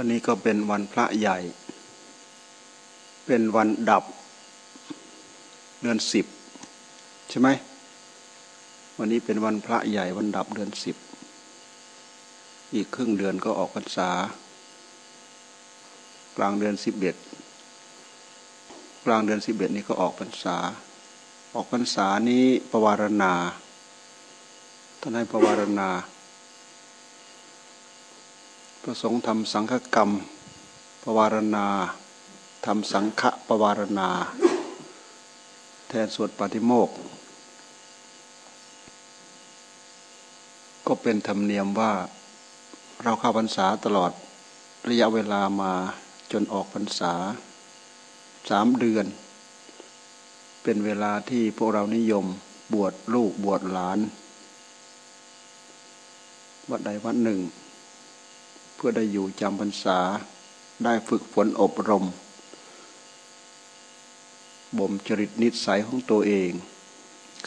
วันนี้ก็เป็นวันพระใหญ่ เป็นวันดับ เดือนสิบใช่ไหม วันนี้เป็นวันพระใหญ่วันดับเดือนสิบ อีกครึ่งเดือนก็ออกพรรษา กลางเดือนสิบเอ็ดกลางเดือนสิบเอ็ดนี้ก็ออกพรรษา ออกพรรษานี้ประวารณาท่านให้ประวารณา ประสงค์ทำสังฆกรรมปวารณาทำสังฆปวารณา แทนสวดปฏิโมกก็เป็นธรรมเนียมว่าเราเข้าพรรษาตลอดระยะเวลามาจนออกพรรษาสามเดือน เป็นเวลาที่พวกเรานิยมบวชลูกบวชหลาน วัดใดวัดหนึ่ง เพื่อได้อยู่จำพรรษา ได้ฝึกฝนอบรม บ่มจริตนิสัยของตัวเอง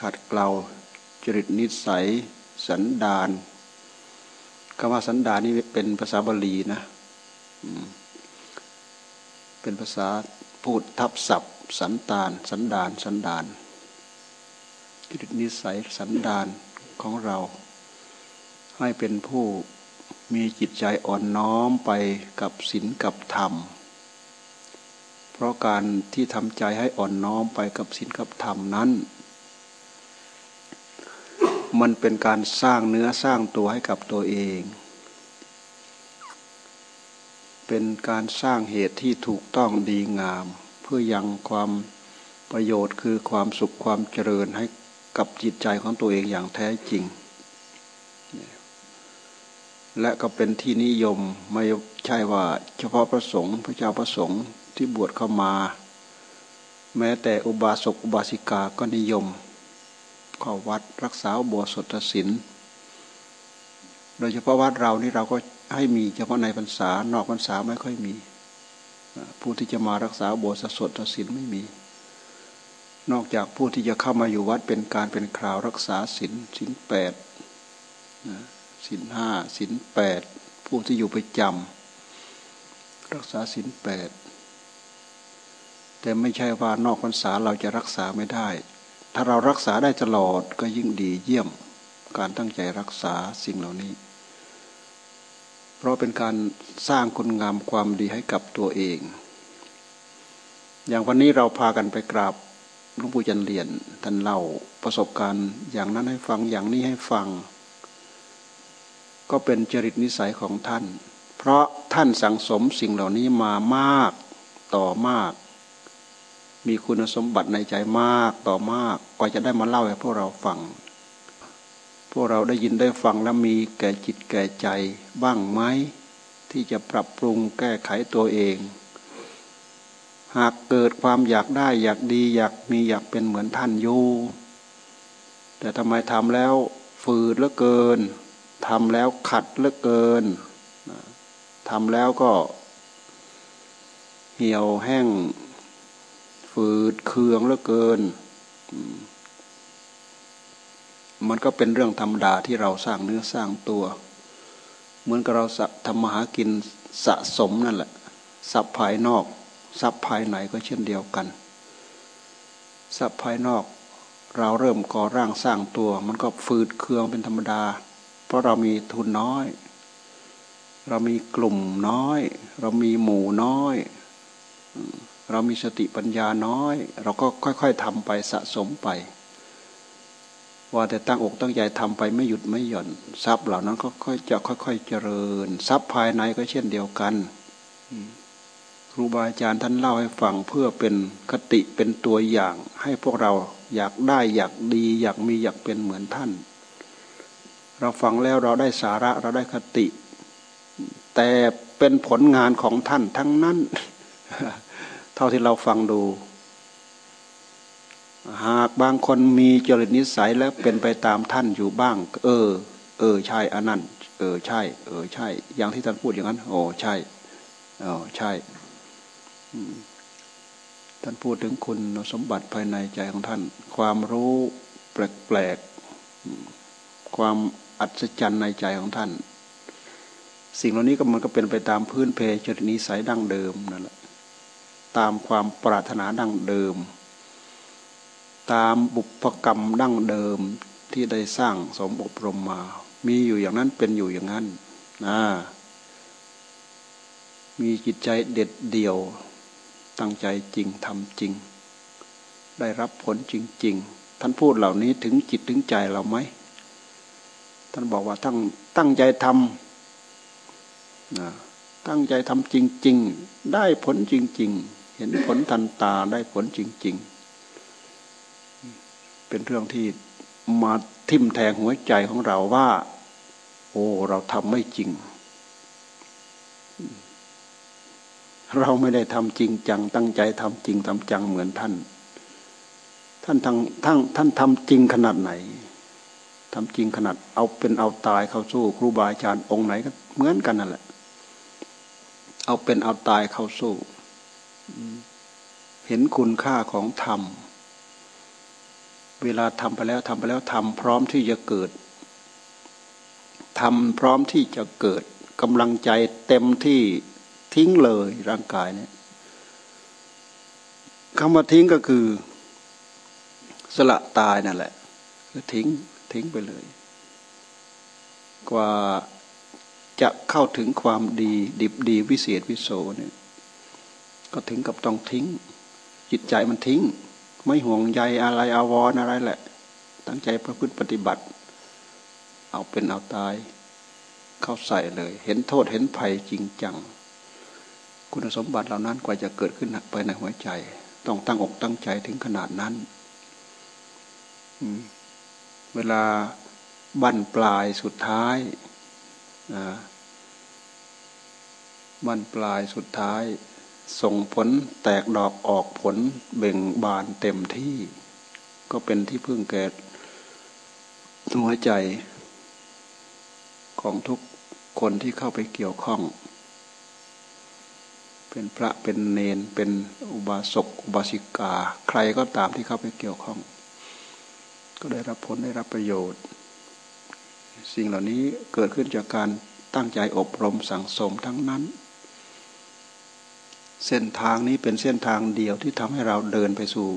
ขัดเกลาจริตนิสัย สันดานคำว่าสันดานนี่เป็นภาษาบาลีนะเป็นภาษาพูดทับศัพท์ สันตาน สันดาน สันดานจริตนิสัยสันดานของเรา ให้เป็นผู้ มีจิตใจอ่อนน้อมไปกับศีลกับธรรม เพราะการที่ทำใจให้อ่อนน้อมไปกับศีลกับธรรมนั้น มันเป็นการสร้างเนื้อสร้างตัวให้กับตัวเอง เป็นการสร้างเหตุที่ถูกต้องดีงาม เพื่อยังความประโยชน์คือความสุขความเจริญให้กับจิตใจของตัวเองอย่างแท้จริง และก็เป็นที่นิยมไม่ใช่ว่าเฉพาะพระสงฆ์พระเจ้าพระสงฆ์ที่บวชเข้ามา แม้แต่อุบาสกอุบาสิกาก็นิยมเข้าวัดรักษาบวชสดศีลโดยเฉพาะวัดเรานี่เราก็ให้มีเฉพาะในพรรษานอกพรรษาไม่ค่อยมี ผู้ที่จะมารักษาบวชสดศีลไม่มี นอกจากผู้ที่จะเข้ามาอยู่วัดเป็นการเป็นคราวรักษาศีลศีลแปดนะ สินห้าสินแปดผู้ที่อยู่ประจำรักษาสินแปดแต่ไม่ใช่ว่านอกพรรษาเราจะรักษาไม่ได้ ถ้าเรารักษาได้ตลอดก็ยิ่งดีเยี่ยมการตั้งใจรักษาสิ่งเหล่านี้ เพราะเป็นการสร้างคุณงามความดีให้กับตัวเอง อย่างวันนี้เราพากันไปกราบหลวงปู่จันเรียนท่านเล่าประสบการณ์อย่างนั้นให้ฟังอย่างนี้ให้ฟัง ก็เป็นจริตนิสัยของท่าน เพราะท่านสังสมสิ่งเหล่านี้มามากต่อมาก มีคุณสมบัติในใจมากต่อมากก็จะได้มาเล่าให้พวกเราฟัง พวกเราได้ยินได้ฟังแล้วมีแก่จิตแก่ใจบ้างไหมที่จะปรับปรุงแก้ไขตัวเอง หากเกิดความอยากได้อยากดีอยากมีอยากเป็นเหมือนท่านอยู่แต่ทำไมทำแล้วฝืดเหลือเกิน ทำแล้วขัดเหลือเกินทำแล้วก็ เหี่ยวแห้ง ฝืดเคืองเหลือเกิน มันก็เป็นเรื่องธรรมดาที่เราสร้างเนื้อสร้างตัว เหมือนกับเราทำมาหากินสะสมนั่นแหละทรัพย์ภายนอกทรัพย์ภายในก็เช่นเดียวกันทรัพย์ภายนอก เราเริ่มก่อร่างสร้างตัว มันก็ฝืดเคืองเป็นธรรมดา เพราะเรามีทุนน้อย เรามีกลุ่มน้อย เรามีหมู่น้อย เรามีสติปัญญาน้อย เราก็ค่อย ๆทำไปสะสมไป ว่าแต่ตั้งอกตั้งใจทำไปไม่หยุดไม่หย่อน ทรัพย์เหล่านั้นก็ค่อยจะค่อย ๆ เจริญ ทรัพย์ภายในก็เช่นเดียวกันครูบาอาจารย์ท่านเล่าให้ฟังเพื่อเป็นคติเป็นตัวอย่าง ให้พวกเราอยากได้อยากดี อยากมีอยากเป็นเหมือนท่าน เราฟังแล้วเราได้สาระเราได้คติ แต่เป็นผลงานของท่านทั้งนั้น เท่าที่เราฟังดู หากบางคนมีจริตนิสัยแล้วเป็นไปตามท่านอยู่บ้าง เออ เออใช่อันนั้นเออใช่ เออใช่ อย่างที่ท่านพูดอย่างนั้น โอ้ใช่เออใช่ท่านพูดถึงคุณสมบัติภายในใจของท่าน ความรู้แปลกๆความ อัศจรรย์ในใจของท่าน สิ่งเหล่านี้ก็มันก็เป็นไปตามพื้นเพจริตนิสัยดั้งเดิมนั่นแหละตามความปรารถนาดั้งเดิม ตามบุพกรรมดั้งเดิมที่ได้สร้างสมอบรมมา มีอยู่อย่างนั้นเป็นอยู่อย่างนั้นนะมีจิตใจเด็ดเดี่ยว ตั้งใจจริงทำจริง ได้รับผลจริง ๆ ท่านพูดเหล่านี้ถึงจิตถึงใจเราไหม ท่านบอกว่าตั้งตั้งใจทำนะตั้งใจทำจริง ๆ ได้ผลจริง ๆ เห็นผลทันตาได้ผลจริง ๆ เป็นเรื่องที่มาทิ่มแทงหัวใจของเราว่า โอ้เราทำไม่จริง เราไม่ได้ทำจริงจัง ตั้งใจทำจริงทำจังเหมือนท่าน ท่านทั้งทั้งท่านทำจริงขนาดไหน ทำจริงขนาดเอาเป็นเอาตายเข้าสู้ครูบาอาจารย์องค์ไหนก็เหมือนกันนั่นแหละ เอาเป็นเอาตายเข้าสู้เห็นคุณค่าของธรรม เวลาทำไปแล้วทำไปแล้วทำพร้อมที่จะเกิดทำพร้อมที่จะเกิดกำลังใจเต็มที่ทิ้งเลยร่างกายเนี่ยคำว่าทิ้งก็คือ สละตายนั่นแหละ คือทิ้ง ทิ้งไปเลย กว่าจะเข้าถึงความดี ดิบดีวิเศษวิโสเนี่ยก็ถึงกับต้องทิ้ง จิตใจมันทิ้ง ไม่ห่วงใยอะไรอาวรอะไรแหละ ตั้งใจประพฤติปฏิบัติ เอาเป็นเอาตาย เข้าใส่เลย เห็นโทษเห็นภัยจริงจัง คุณสมบัติเหล่านั้นกว่าจะเกิดขึ้นไปในหัวใจ ต้องตั้งอกตั้งใจถึงขนาดนั้น อืม เวลาบั้นปลายสุดท้ายนะบั้นปลายสุดท้าย ส่งผลแตกดอกออกผลเบ่งบานเต็มที่ ก็เป็นที่พึ่งแก่หัวใจของทุกคนที่เข้าไปเกี่ยวข้อง เป็นพระเป็นเนนเป็นอุบาสกอุบาสิกา ใครก็ตามที่เข้าไปเกี่ยวข้อง ก็ได้รับผลได้รับประโยชน์ สิ่งเหล่านี้เกิดขึ้นจากการตั้งใจอบรมสั่งสมทั้งนั้น เส้นทางนี้เป็นเส้นทางเดียวที่ทำให้เราเดินไปสู่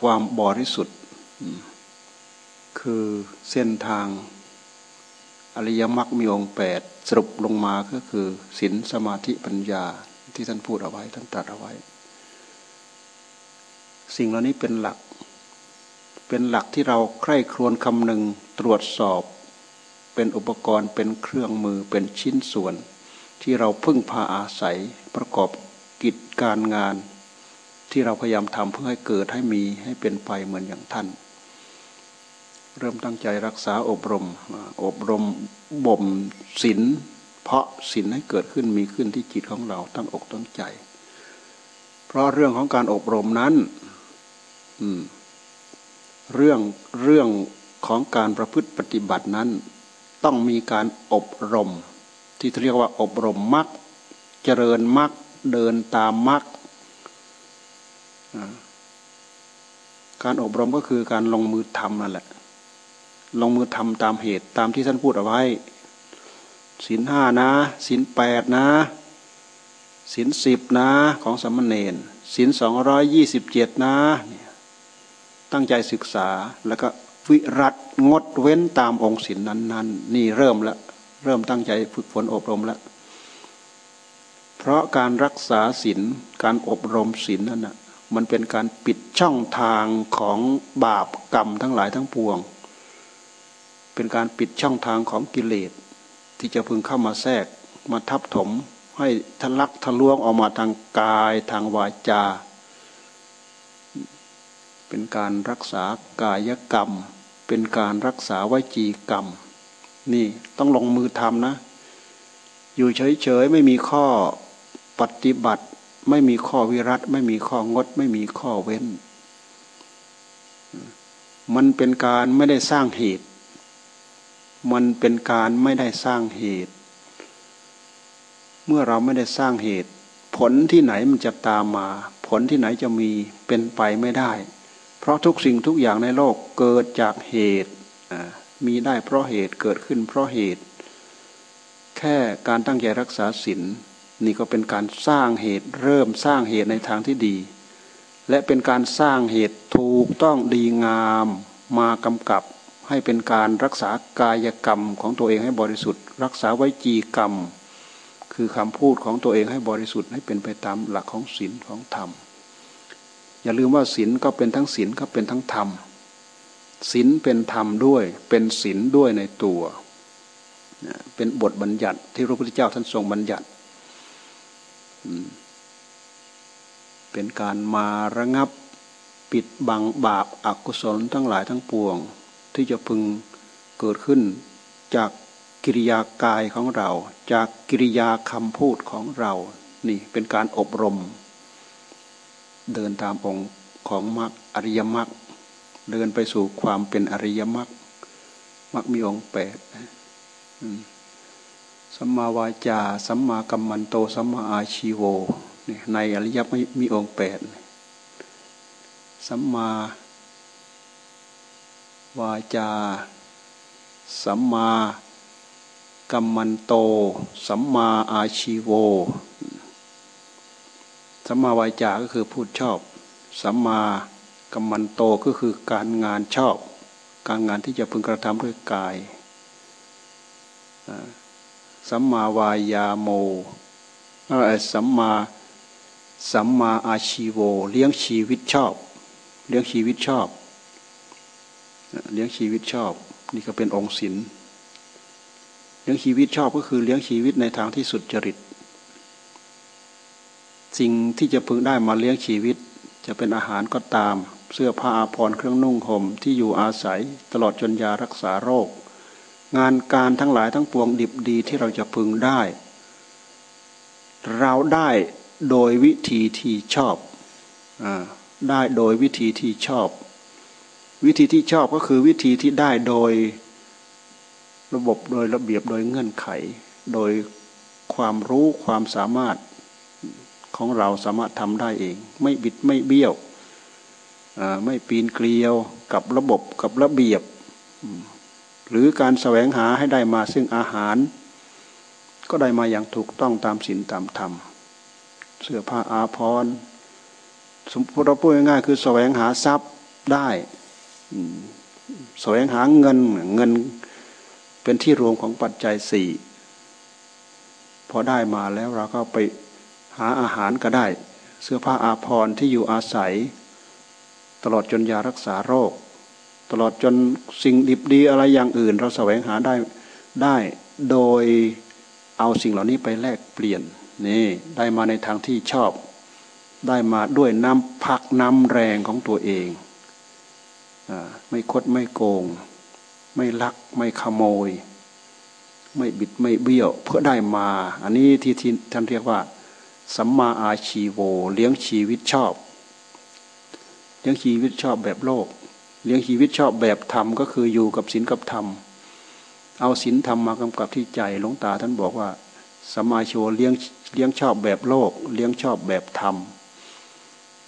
ความบริสุทธิ์ คือเส้นทางอริยมรรคมีองค์แปดสรุปลงมาก็คือศีลสมาธิปัญญาที่ท่านพูดเอาไว้ท่านตรัสเอาไว้ สิ่งเหล่านี้เป็นหลัก เป็นหลักที่เราใคร่ครวญคำนึงตรวจสอบ เป็นอุปกรณ์เป็นเครื่องมือเป็นชิ้นส่วน ที่เราพึ่งพาอาศัยประกอบกิจการงาน ที่เราพยายามทำเพื่อให้เกิดให้มีให้เป็นไปเหมือนอย่างท่าน เริ่มตั้งใจรักษาอบรม อบรมบ่มศีลเพาะศีลให้เกิดขึ้นมีขึ้นที่จิตของเราตั้งอกตั้งใจ เพราะเรื่องของการอบรมนั้น อืม เรื่องเรื่องของการประพฤติปฏิบัตินั้น ต้องมีการอบรม ที่เรียกว่าอบรมมักเจริญมักเดินตามมักการอบรมก็คือการลงมือทำนั่นแหละ ลงมือทำตามเหตุตามที่ท่านพูดเอาไว้ศีลห้านะศีลแปดนะศีลสิบนะของสมณเณรศีลสองร้อยยี่สิบเจ็ดนะ ตั้งใจศึกษาแล้วก็วิรัตงดเว้นตามองค์ศีลนั้นๆนี่เริ่มแล้วเริ่มตั้งใจฝึกฝนอบรมแล้วเพราะการรักษาศีลการอบรมศีลนั่นนะมันเป็นการปิดช่องทางของบาปกรรมทั้งหลายทั้งปวง เป็นการปิดช่องทางของกิเลส ที่จะพึงเข้ามาแทรกมาทับถม ให้ทะลักทะลวงออกมาทางกายทางวาจา เป็นการรักษากายกรรม เป็นการรักษาวจีกรรม นี่ต้องลงมือทำนะ อยู่เฉยๆไม่มีข้อปฏิบัติ ไม่มีข้อวิรัตไม่มีข้องด ไม่มีข้อเว้น มันเป็นการไม่ได้สร้างเหตุ มันเป็นการไม่ได้สร้างเหตุ เมื่อเราไม่ได้สร้างเหตุ ผลที่ไหนมันจะตามมา ผลที่ไหนจะมีเป็นไปไม่ได้ เพราะทุกสิ่งทุกอย่างในโลกเกิดจากเหตุมีได้เพราะเหตุเกิดขึ้นเพราะเหตุ แค่การตั้งใจรักษาศีลนี่ก็เป็นการสร้างเหตุเริ่มสร้างเหตุในทางที่ดี และเป็นการสร้างเหตุถูกต้องดีงามมากำกับ ให้เป็นการรักษากายกรรมของตัวเองให้บริสุทธิ์ รักษาไว้จีกรรม คือคำพูดของตัวเองให้บริสุทธิ์ให้เป็นไปตามหลักของศีลของธรรม อย่าลืมว่าศีลก็เป็นทั้งศีลก็เป็นทั้งธรรมศีลเป็นธรรมด้วย เป็นศีลด้วยในตัว เป็นบทบัญญัติที่พระพุทธเจ้าท่านทรงบัญญัติเป็นการมาระงับปิดบังบาปอากุศลทั้งหลายทั้งปวง ที่จะพึงเกิดขึ้นจากกิริยากายของเรา จากกิริยาคำพูดของเรา นี่เป็นการอบรม เดินตามองค์ของมรรคอริยมรรคเดินไปสู่ความเป็นอริยมรรคมรรคมีองค์แปดสัมมาวาจาสัมมากัมมันโตสัมมาอาชีโวในอริยมรรคมีองค์แปดสัมมาวาจา สัมมากัมมันโต สัมมาอาชีโว สัมมาวาจาก็คือพูดชอบ สัมมากัมมันโตก็คือการงานชอบ การงานที่จะพึงกระทำด้วยกาย สัมมาวายาโมสัมมาสัมมาอาชีโว เลี้ยงชีวิตชอบ เลี้ยงชีวิตชอบ เลี้ยงชีวิตชอบ นี่ก็เป็นองค์ศิลเลี้ยงชีวิตชอบก็คือเลี้ยงชีวิตในทางที่สุดจริต สิ่งที่จะพึงได้มาเลี้ยงชีวิต จะเป็นอาหารก็ตาม เสื้อผ้าอาภรณ์เครื่องนุ่งห่มที่อยู่อาศัยตลอดจนยารักษาโรค งานการทั้งหลายทั้งปวงดิบดีที่เราจะพึงได้ เราได้โดยวิธีที่ชอบอได้โดยวิธีที่ชอบ วิธีที่ชอบก็คือวิธีที่ได้โดยระบบโดยระเบียบโดยเงื่อนไข โดยความรู้ความสามารถ ของเราสามารถทำได้เอง ไม่บิดไม่เบี้ยวไม่ปีนเกลียวกับระบบกับระเบียบ หรือการแสวงหาให้ได้มาซึ่งอาหาร ก็ได้มาอย่างถูกต้องตามศีลตามธรรม เสื้อผ้าอาภรณ์สมมติเราพูดง่ายๆคือแสวงหาทรัพย์ได้แสวงหาเงินเงินเป็นที่รวมของปัจจัยสี่พอได้มาแล้วเราก็ไป หาอาหารก็ได้ เสื้อผ้าอาภรณ์ที่อยู่อาศัย ตลอดจนยารักษาโรค ตลอดจนสิ่งดิบดีอะไรอย่างอื่น เราแสวงหาได้ได้โดยเอาสิ่งเหล่านี้ไปแลกเปลี่ยนนี่ได้มาในทางที่ชอบ ได้มาด้วยน้ำพักน้ำแรงของตัวเองอไม่คดไม่โกง ไม่ลักไม่ขโมย ไม่บิดไม่เบี้ยว เพื่อได้มา อันนี้ที่ท่านเรียกว่า สัมมาอาชีโว เลี้ยงชีวิตชอบ เลี้ยงชีวิตชอบแบบโลก เลี้ยงชีวิตชอบแบบธรรมก็คืออยู่กับศีลกับธรรม เอาศีลธรรมมากำกับที่ใจหลวงตาท่านบอกว่าสัมมาชีโวเลี้ยงเลี้ยงชอบแบบโลก เลี้ยงชอบแบบธรรม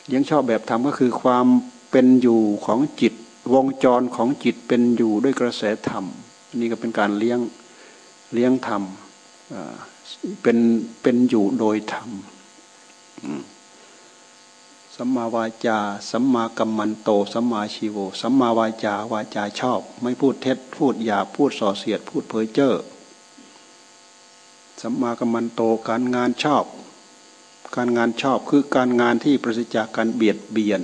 เลี้ยงชอบแบบธรรมก็คือความเป็นอยู่ของจิตวงจรของจิตเป็นอยู่ด้วยกระแสธรรมนี่ก็เป็นการเลี้ยงเลี้ยงธรรม เป็นเป็นอยู่โดยธรรมสัมมาวาจา สัมมากัมมันโต สัมมาชีโว สัมมาวาจาวาจาชอบ ไม่พูดเท็จ พูดหยาพูดส่อเสียด พูดเพ้อเจ้อสัมมากัมมันโตการงานชอบ การงานชอบคือการงานที่ประสิทธิ์จากการเบียดเบียน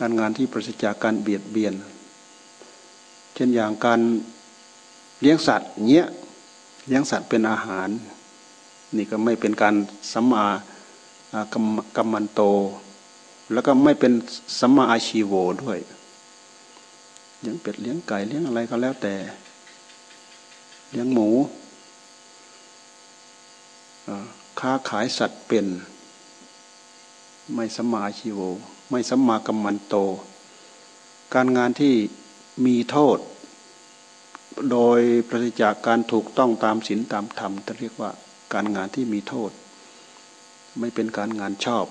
การงานที่ประสิทธิ์จากการเบียดเบียน เช่นอย่างการ เลี้ยงสัตว์เนี้ยเลี้ยงสัตว์เป็นอาหาร นี่ก็ไม่เป็นการสัมมากรรมกรรมันโต แล้วก็ไม่เป็นสัมมาอาชีโวด้วยเลี้ยงเป็ดเลี้ยงไก่เลี้ยงอะไรก็แล้วแต่ เลี้ยงหมูค้าขายสัตว์เป็น ไม่สัมมาชีโว ไม่สัมมากัมมันโต การงานที่มีโทษ โดยประสิจากการถูกต้องตามศีลตามธรรมจะเรียกว่าการงานที่มีโทษ ไม่เป็นการงานชอบ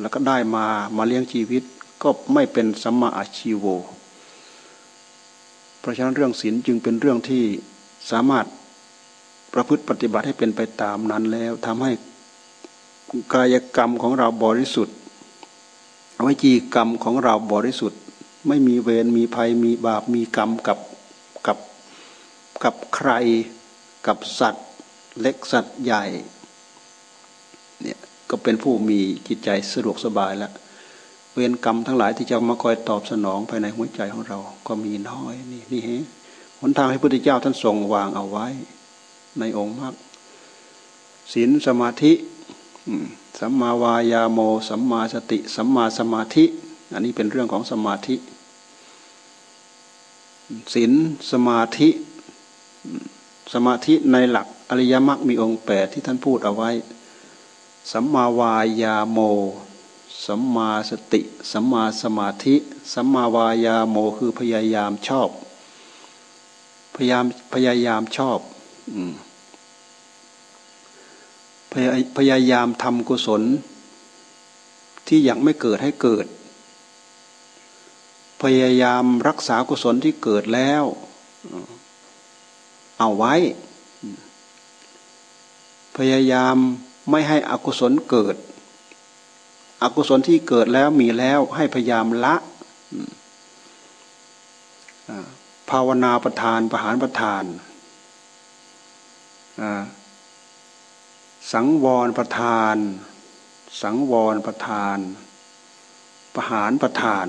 แล้วก็ได้มามาเลี้ยงชีวิตก็ไม่เป็นสัมมาอาชีโว เพราะฉะนั้นเรื่องศีลจึงเป็นเรื่องที่สามารถประพฤติปฏิบัติให้เป็นไปตามนั้นแล้วทำให้กายกรรมของเราบริสุทธิ์วิจีกรรมของเราบริสุทธิ์ ไม่มีเวรมีภัยมีบาปมีกรรมกับ กับใครกับสัตว์ เล็กสัตว์ใหญ่เนี่ยก็เป็นผู้มีจิตใจสะดวกสบายแล้วเวรกรรมทั้งหลายที่จะมาคอยตอบสนองภายในหัวใจของเรา ก็มีน้อยนี่นี่เฮหนทางให้พุทธเจ้าท่านทรงวางเอาไว้ ในองค์มรรคศีลสมาธิสัมมาวายาโมสัมมาสติ สัมมาสมาธิ อันนี้เป็นเรื่องของสมาธิศีลสมาธิ สมาธิในหลักอริยมรรคมีองค์แปดที่ท่านพูดเอาไว้ สัมมาวายาโม สัมมาสติ สัมมาสมาธิ สัมมาวายาโมคือพยายามชอบ พยายามพยายามชอบพยายามทำกุศล ที่ยังไม่เกิดให้เกิด พยายามรักษากุศลที่เกิดแล้ว เอาไว้ พยายามไม่ให้อกุศลเกิด อกุศลที่เกิดแล้วมีแล้วให้พยายามละภาวนาประทานประหารประทานสังวรประทาน สังวรประทาน ประหารประทาน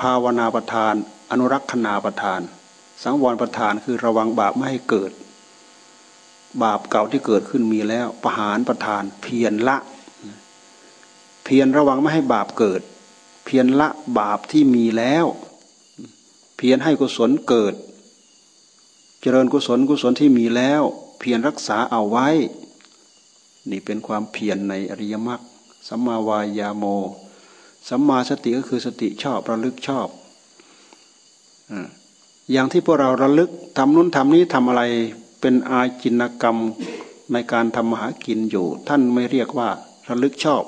ภาวนาประทาน อนุรักษณาประทาน สังวรประทานคือระวังบาปไม่ให้เกิด บาปเก่าที่เกิดขึ้นมีแล้วประหารประทาน เพียรละ เพียรระวังไม่ให้บาปเกิด เพียรละบาปที่มีแล้ว เพียรให้กุศลเกิด เจริญกุศลกุศลที่มีแล้ว เพียรรักษาเอาไว้ นี่เป็นความเพียรในอริยมรรคสัมมาวายาโมสัมมาสติก็คือสติชอบระลึกชอบอ่า อย่างที่พวกเราระลึกทำนู้นทำนี้ทำอะไรเป็นอาจินกรรมในการทำมหากินอยู่ ท่านไม่เรียกว่าระลึกชอบ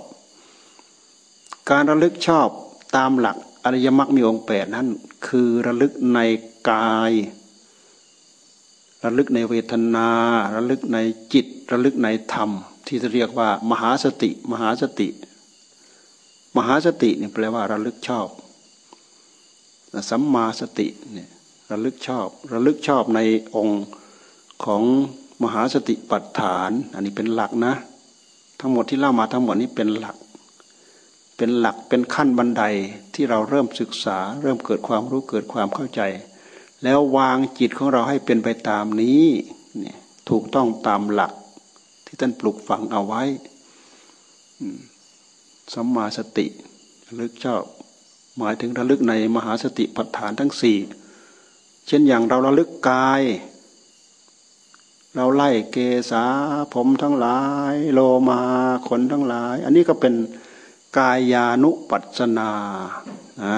การระลึกชอบตามหลักอริยมรรคมีองค์แปดนั้น คือระลึกในกาย ระลึกในเวทนา ระลึกในจิต ระลึกในธรรม ที่จะเรียกว่า มหาสติ มหาสติ มหาสตินี่แปลว่าระลึกชอบสัมมาสติเนี่ย ระลึกชอบ ระลึกชอบในองค์ของมหาสติปัฏฐาน อันนี้เป็นหลักนะ ทั้งหมดที่เล่ามาทั้งหมดนี้เป็นหลัก เป็นหลักเป็นขั้นบันไดที่เราเริ่มศึกษา เริ่มเกิดความรู้เกิดความเข้าใจ แล้ววางจิตของเราให้เป็นไปตามนี้นี่ถูกต้องตามหลักที่ท่านปลุกฝังเอาไว้สัมมาสติระลึกชอบ หมายถึงระลึกในมหาสติปัฏฐานทั้งสี่ เช่นอย่างเราระลึกกาย เราไล่เกษาผมทั้งหลาย โลมาขนทั้งหลาย อันนี้ก็เป็นกายานุปัสนาอ่า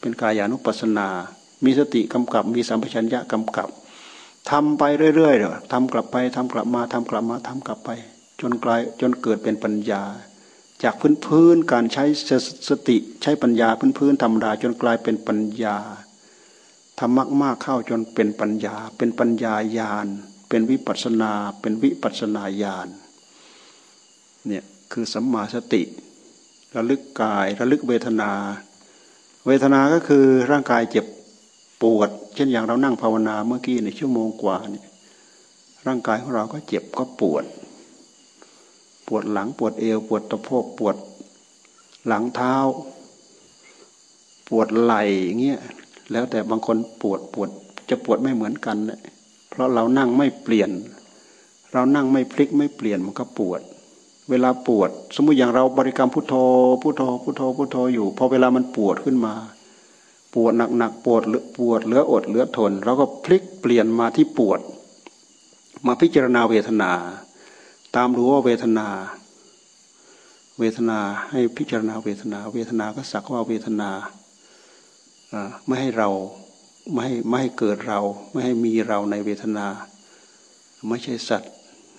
เป็นกายานุปัสนา มีสติกำกับ มีสัมปชัญญะกำกับทำไปเรื่อยๆเดี๋ยวทำกลับไปทำกลับมาทำกลับมาทำกลับไป จนกลายจนเกิดเป็นปัญญา จากพื้นพื้นการใช้สติใช้ปัญญาพื้นพื้นธรรมดาจนกลายเป็นปัญญา ทำมากมากเข้าจนเป็นปัญญา เป็นปัญญาญาณ เป็นวิปัสนา เป็นวิปัสนาญาณ เนี่ยคือสัมมาสติ ระลึกกาย ระลึกเวทนา เวทนา ก็คือร่างกายเจ็บปวด เช่นอย่างเรานั่งภาวนาเมื่อกี้ในชั่วโมงกว่าเนี่ย ร่างกายของเราก็เจ็บก็ปวด ปวดหลังปวดเอว ปวดตะโพกปวดหลังเท้า ปวดไหล่เงี้ย แล้วแต่บางคนปวดปวดจะปวดไม่เหมือนกันเลยเพราะเรานั่งไม่เปลี่ยน เรานั่งไม่พลิกไม่เปลี่ยนมันก็ปวด เวลาปวด สมมุติอย่างเราบริกรรมพุทโธพุทโธพุทโธพุทโธอยู่พอเวลามันปวดขึ้นมา ปวดหนักๆปวดปวดเหลืออดเหลือทนเราก็พลิกเปลี่ยนมาที่ปวด มาพิจารณาเวทนา ตามรู้ว่าเวทนา เวทนาให้พิจารณาเวทนา เวทนาก็สักว่าเวทนา ไม่ให้เราไม่ให้ไม่ให้เกิดเรา ไม่ให้มีเราในเวทนา ไม่ใช่สัตว์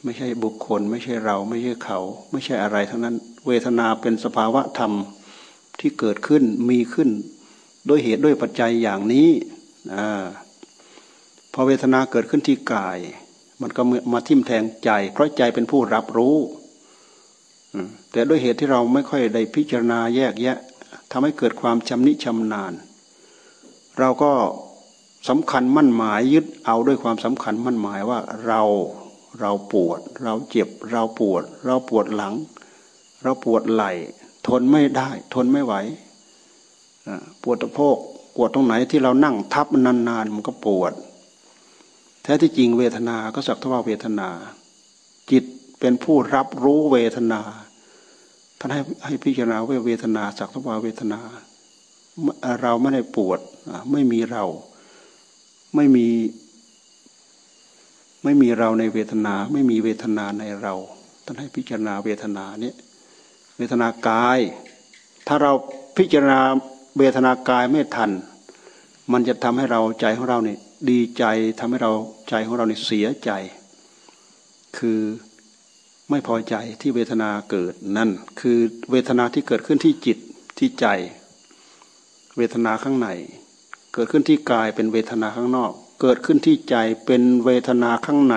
ไม่ใช่บุคคล ไม่ใช่เรา ไม่ใช่เขา ไม่ใช่อะไรทั้งนั้น เวทนาเป็นสภาวะธรรมที่เกิดขึ้นมีขึ้นด้วยเหตุด้วยปัจจัยอย่างนี้พอเวทนาเกิดขึ้นที่กาย มันก็มาทิ่มแทงใจ เพราะใจเป็นผู้รับรู้แต่ด้วยเหตุที่เราไม่ค่อยได้พิจารณาแยกแยะทำให้เกิดความชำนิชำนาญ เราก็สำคัญมั่นหมายยึดเอาด้วยความสำคัญมั่นหมายว่าเราเราปวด เราเจ็บ เราปวด เราปวดหลัง เราปวดไหล่ ทนไม่ได้ ทนไม่ไหวปวดตะโพกปวดตรงไหนที่เรานั่งทับนานๆมันก็ปวด แท้ที่จริงเวทนาก็สักทว่าเวทนา จิตเป็นผู้รับรู้เวทนาท่านให้ให้พิจารณาเวทนาสักทว่าเวทนา เราไม่ได้ปวด ไม่มีเรา ไม่มี ไม่มีเราในเวทนา ไม่มีเวทนาในเราท่านให้พิจารณาเวทนาเนี่ยเวทนากาย ถ้าเราพิจารณาเวทนากายไม่ทัน มันจะทำให้เราใจของเราเนี่ยดีใจทำให้เราใจของเราเนี่ยเสียใจ คือไม่พอใจที่เวทนาเกิดนั่นคือเวทนาที่เกิดขึ้นที่จิตที่ใจ เวทนาข้างใน เกิดขึ้นที่กายเป็นเวทนาข้างนอก เกิดขึ้นที่ใจเป็นเวทนาข้างใน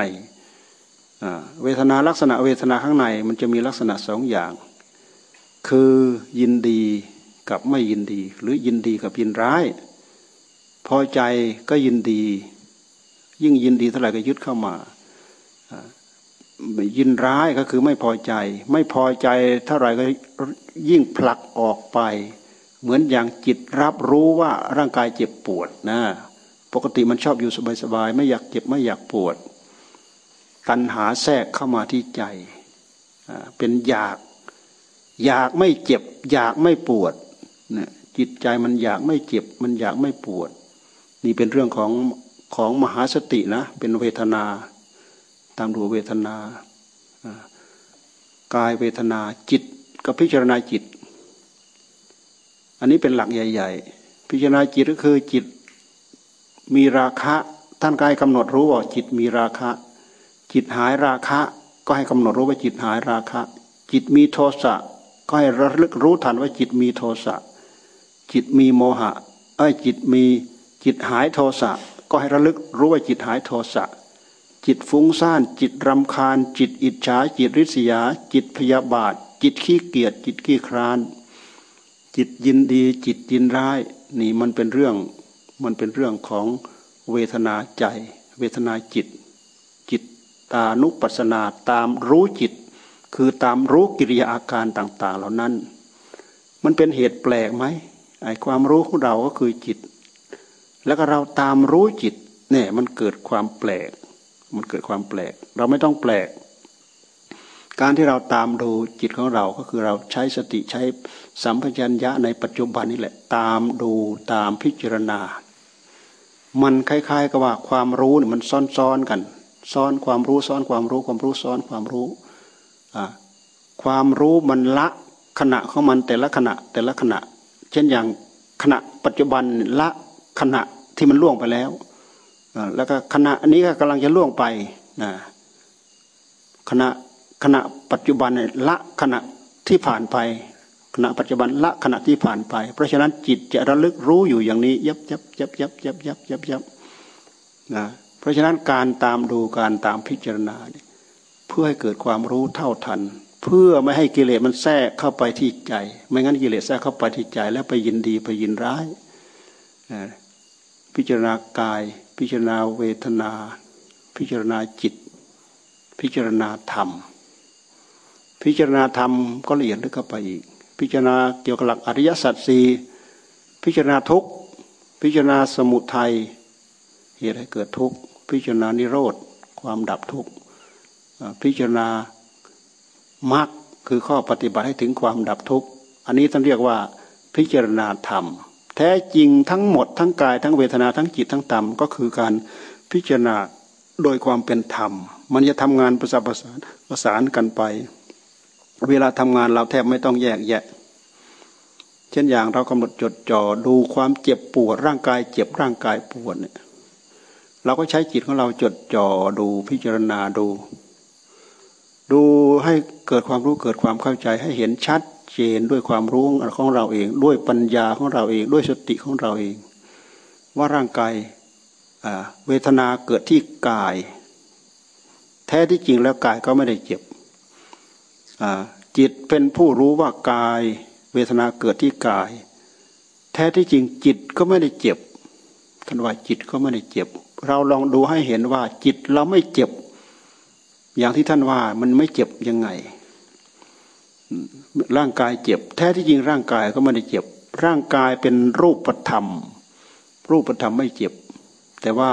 เวทนาลักษณะเวทนาข้างในมันจะมีลักษณะสองอย่าง คือยินดีกับไม่ยินดี หรือยินดีกับยินร้าย พอใจก็ยินดี ยิ่งยินดีเท่าไหร่ก็ยึดเข้ามายินร้ายก็คือไม่พอใจ ไม่พอใจเท่าไหร่ก็ยิ่งผลักออกไป เหมือนอย่างจิตรับรู้ว่าร่างกายเจ็บปวดนะปกติมันชอบอยู่สบายๆไม่อยากเจ็บไม่อยากปวด ตัณหาแทรกเข้ามาที่ใจเป็นอยาก อยากไม่เจ็บ อยากไม่ปวดนะจิตใจมันอยากไม่เจ็บ มันอยากไม่ปวด นี่เป็นเรื่องของของมหาสตินะ เป็นเวทนา ตามดูเวทนากายเวทนาจิตกับพิจารณาจิต อันนี้เป็นหลักใหญ่ ๆ พิจารณาจิตก็คือจิตมีราคะท่านกายกำหนดรู้ว่าจิตมีราคะ จิตหายราคะ ก็ให้กำหนดรู้ว่าจิตหายราคะ จิตมีโทสะก็ให้ระลึกรู้ทันว่าจิตมีโทสะจิตมีโมหะเอ้จิตมีจิตหายโทสะก็ให้ระลึกรู้ว่าจิตหายโทสะจิตฟุ้งซ่านจิตรำคาญ จิตอิจฉาจิตริษยา จิตพยาบาท จิตขี้เกียจจิตขี้คร้าน จิตยินดีจิตยินร้าย นี่มันเป็นเรื่องมันเป็นเรื่องของเวทนาใจ เวทนาจิต จิตตานุปัสนาตามรู้จิต คือตามรู้กิริยาอาการต่าง ๆ เหล่านั้น มันเป็นเหตุแปลกไหมไอ้ความรู้ของเราก็คือจิต แล้วก็เราตามรู้จิตเนี่ยมันเกิดความแปลก มันเกิดความแปลก เราไม่ต้องแปลก การที่เราตามดูจิตของเราก็คือเราใช้สติใช้ สัมปชัญญะในปัจจุบันนี่แหละ ตามดูตามพิจารณา มันคล้ายๆกับว่าความรู้เนี่ยมันซ้อนๆกัน ซ้อนความรู้ซ้อนความรู้ความรู้ซ้อนความรู้ความรู้มันละขณะของมันแต่ละขณะแต่ละขณะ เช่นอย่างขณะปัจจุบันละขณะที่มันล่วงไปแล้วแล้วก็ขณะนี้ก็กำลังจะล่วงไปนะขณะขณะปัจจุบันละขณะที่ผ่านไป ขณะปัจจุบันละขณะที่ผ่านไป เพราะฉะนั้นจิตจะระลึกรู้อยู่อย่างนี้ ยับยับยับยับยับยับยับยับนะเพราะฉะนั้นการตามดูการตามพิจารณา เพื่อให้เกิดความรู้เท่าทัน เพื่อไม่ให้กิเลสมันแทรกเข้าไปที่ใจ ไม่งั้นกิเลสแทรกเข้าไปที่ใจ แล้วไปยินดีไปยินร้ายพิจารณากาย พิจารณาเวทนา พิจารณาจิต พิจารณาธรรม พิจารณาธรรมก็ละเอียดลึกเข้าไปอีก พิจารณาเกี่ยวกับหลักอริยสัจสี่พิจารณาทุกพิจารณาสมุทัยเหตุให้เกิดทุกพิจารณานิโรธความดับทุกพิจารณามรรคคือข้อปฏิบัติให้ถึงความดับทุกข์ อันนี้ท่านเรียกว่าพิจารณาธรรม แท้จริงทั้งหมดทั้งกายทั้งเวทนาทั้งจิตทั้งธรรมก็คือการพิจารณาโดยความเป็นธรรม มันจะทำงานประสานประสานกันไป เวลาทำงานเราแทบไม่ต้องแยกแยะ เช่นอย่างเรากำหนดจดจ่อดูความเจ็บปวดร่างกาย เจ็บร่างกายปวดเนี่ยเราก็ใช้จิตของเราจดจ่อดูพิจารณาดู ดูให้เกิดความรู้เกิดความเข้าใจให้เห็นชัดเจนด้วยความรู้ของเราเอง ด้วยปัญญาของเราเอง ด้วยสติของเราเอง ว่าร่างกายเวทนาเกิดที่กาย แท้ที่จริงแล้วกายก็ไม่ได้เจ็บ จิตเป็นผู้รู้ว่ากาย เวทนาเกิดที่กาย แท้ที่จริงจิตก็ไม่ได้เจ็บท่านว่าจิตก็ไม่ได้เจ็บ เราลองดูให้เห็นว่าจิตเราไม่เจ็บ อย่างที่ท่านว่ามันไม่เจ็บยังไง ร่างกายเจ็บ แท้ที่จริงร่างกายก็ไม่ได้เจ็บ ร่างกายเป็นรูปธรรม รูปธรรมไม่เจ็บ แต่ว่า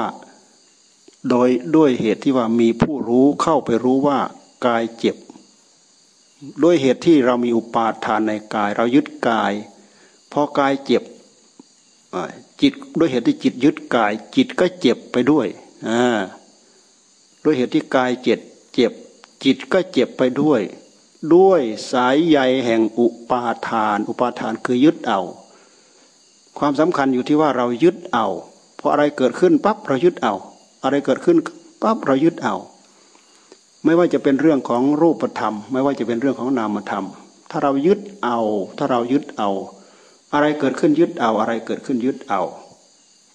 โดยด้วยเหตุที่ว่ามีผู้รู้เข้าไปรู้ว่ากายเจ็บ ด้วยเหตุที่เรามีอุปาทานในกาย เรายึดกายพอกายเจ็บจิตด้วยเหตุที่จิตยึดกาย จิตก็เจ็บไปด้วยด้วยเหตุที่กายเจ็บเจ็บ จิตก็เจ็บไปด้วย ด้วยสายใยแห่งอุปาทาน อุปาทานคือยึดเอา ความสำคัญอยู่ที่ว่าเรายึดเอาพออะไรเกิดขึ้นปั๊บเรายึดเอา อะไรเกิดขึ้นปั๊บเรายึดเอา ไม่ว่าจะเป็นเรื่องของรูปธรรม ไม่ว่าจะเป็นเรื่องของนามธรรม ถ้าเรายึดเอา ถ้าเรายึดเอา อะไรเกิดขึ้นยึดเอาอะไรเกิดขึ้นยึดเอา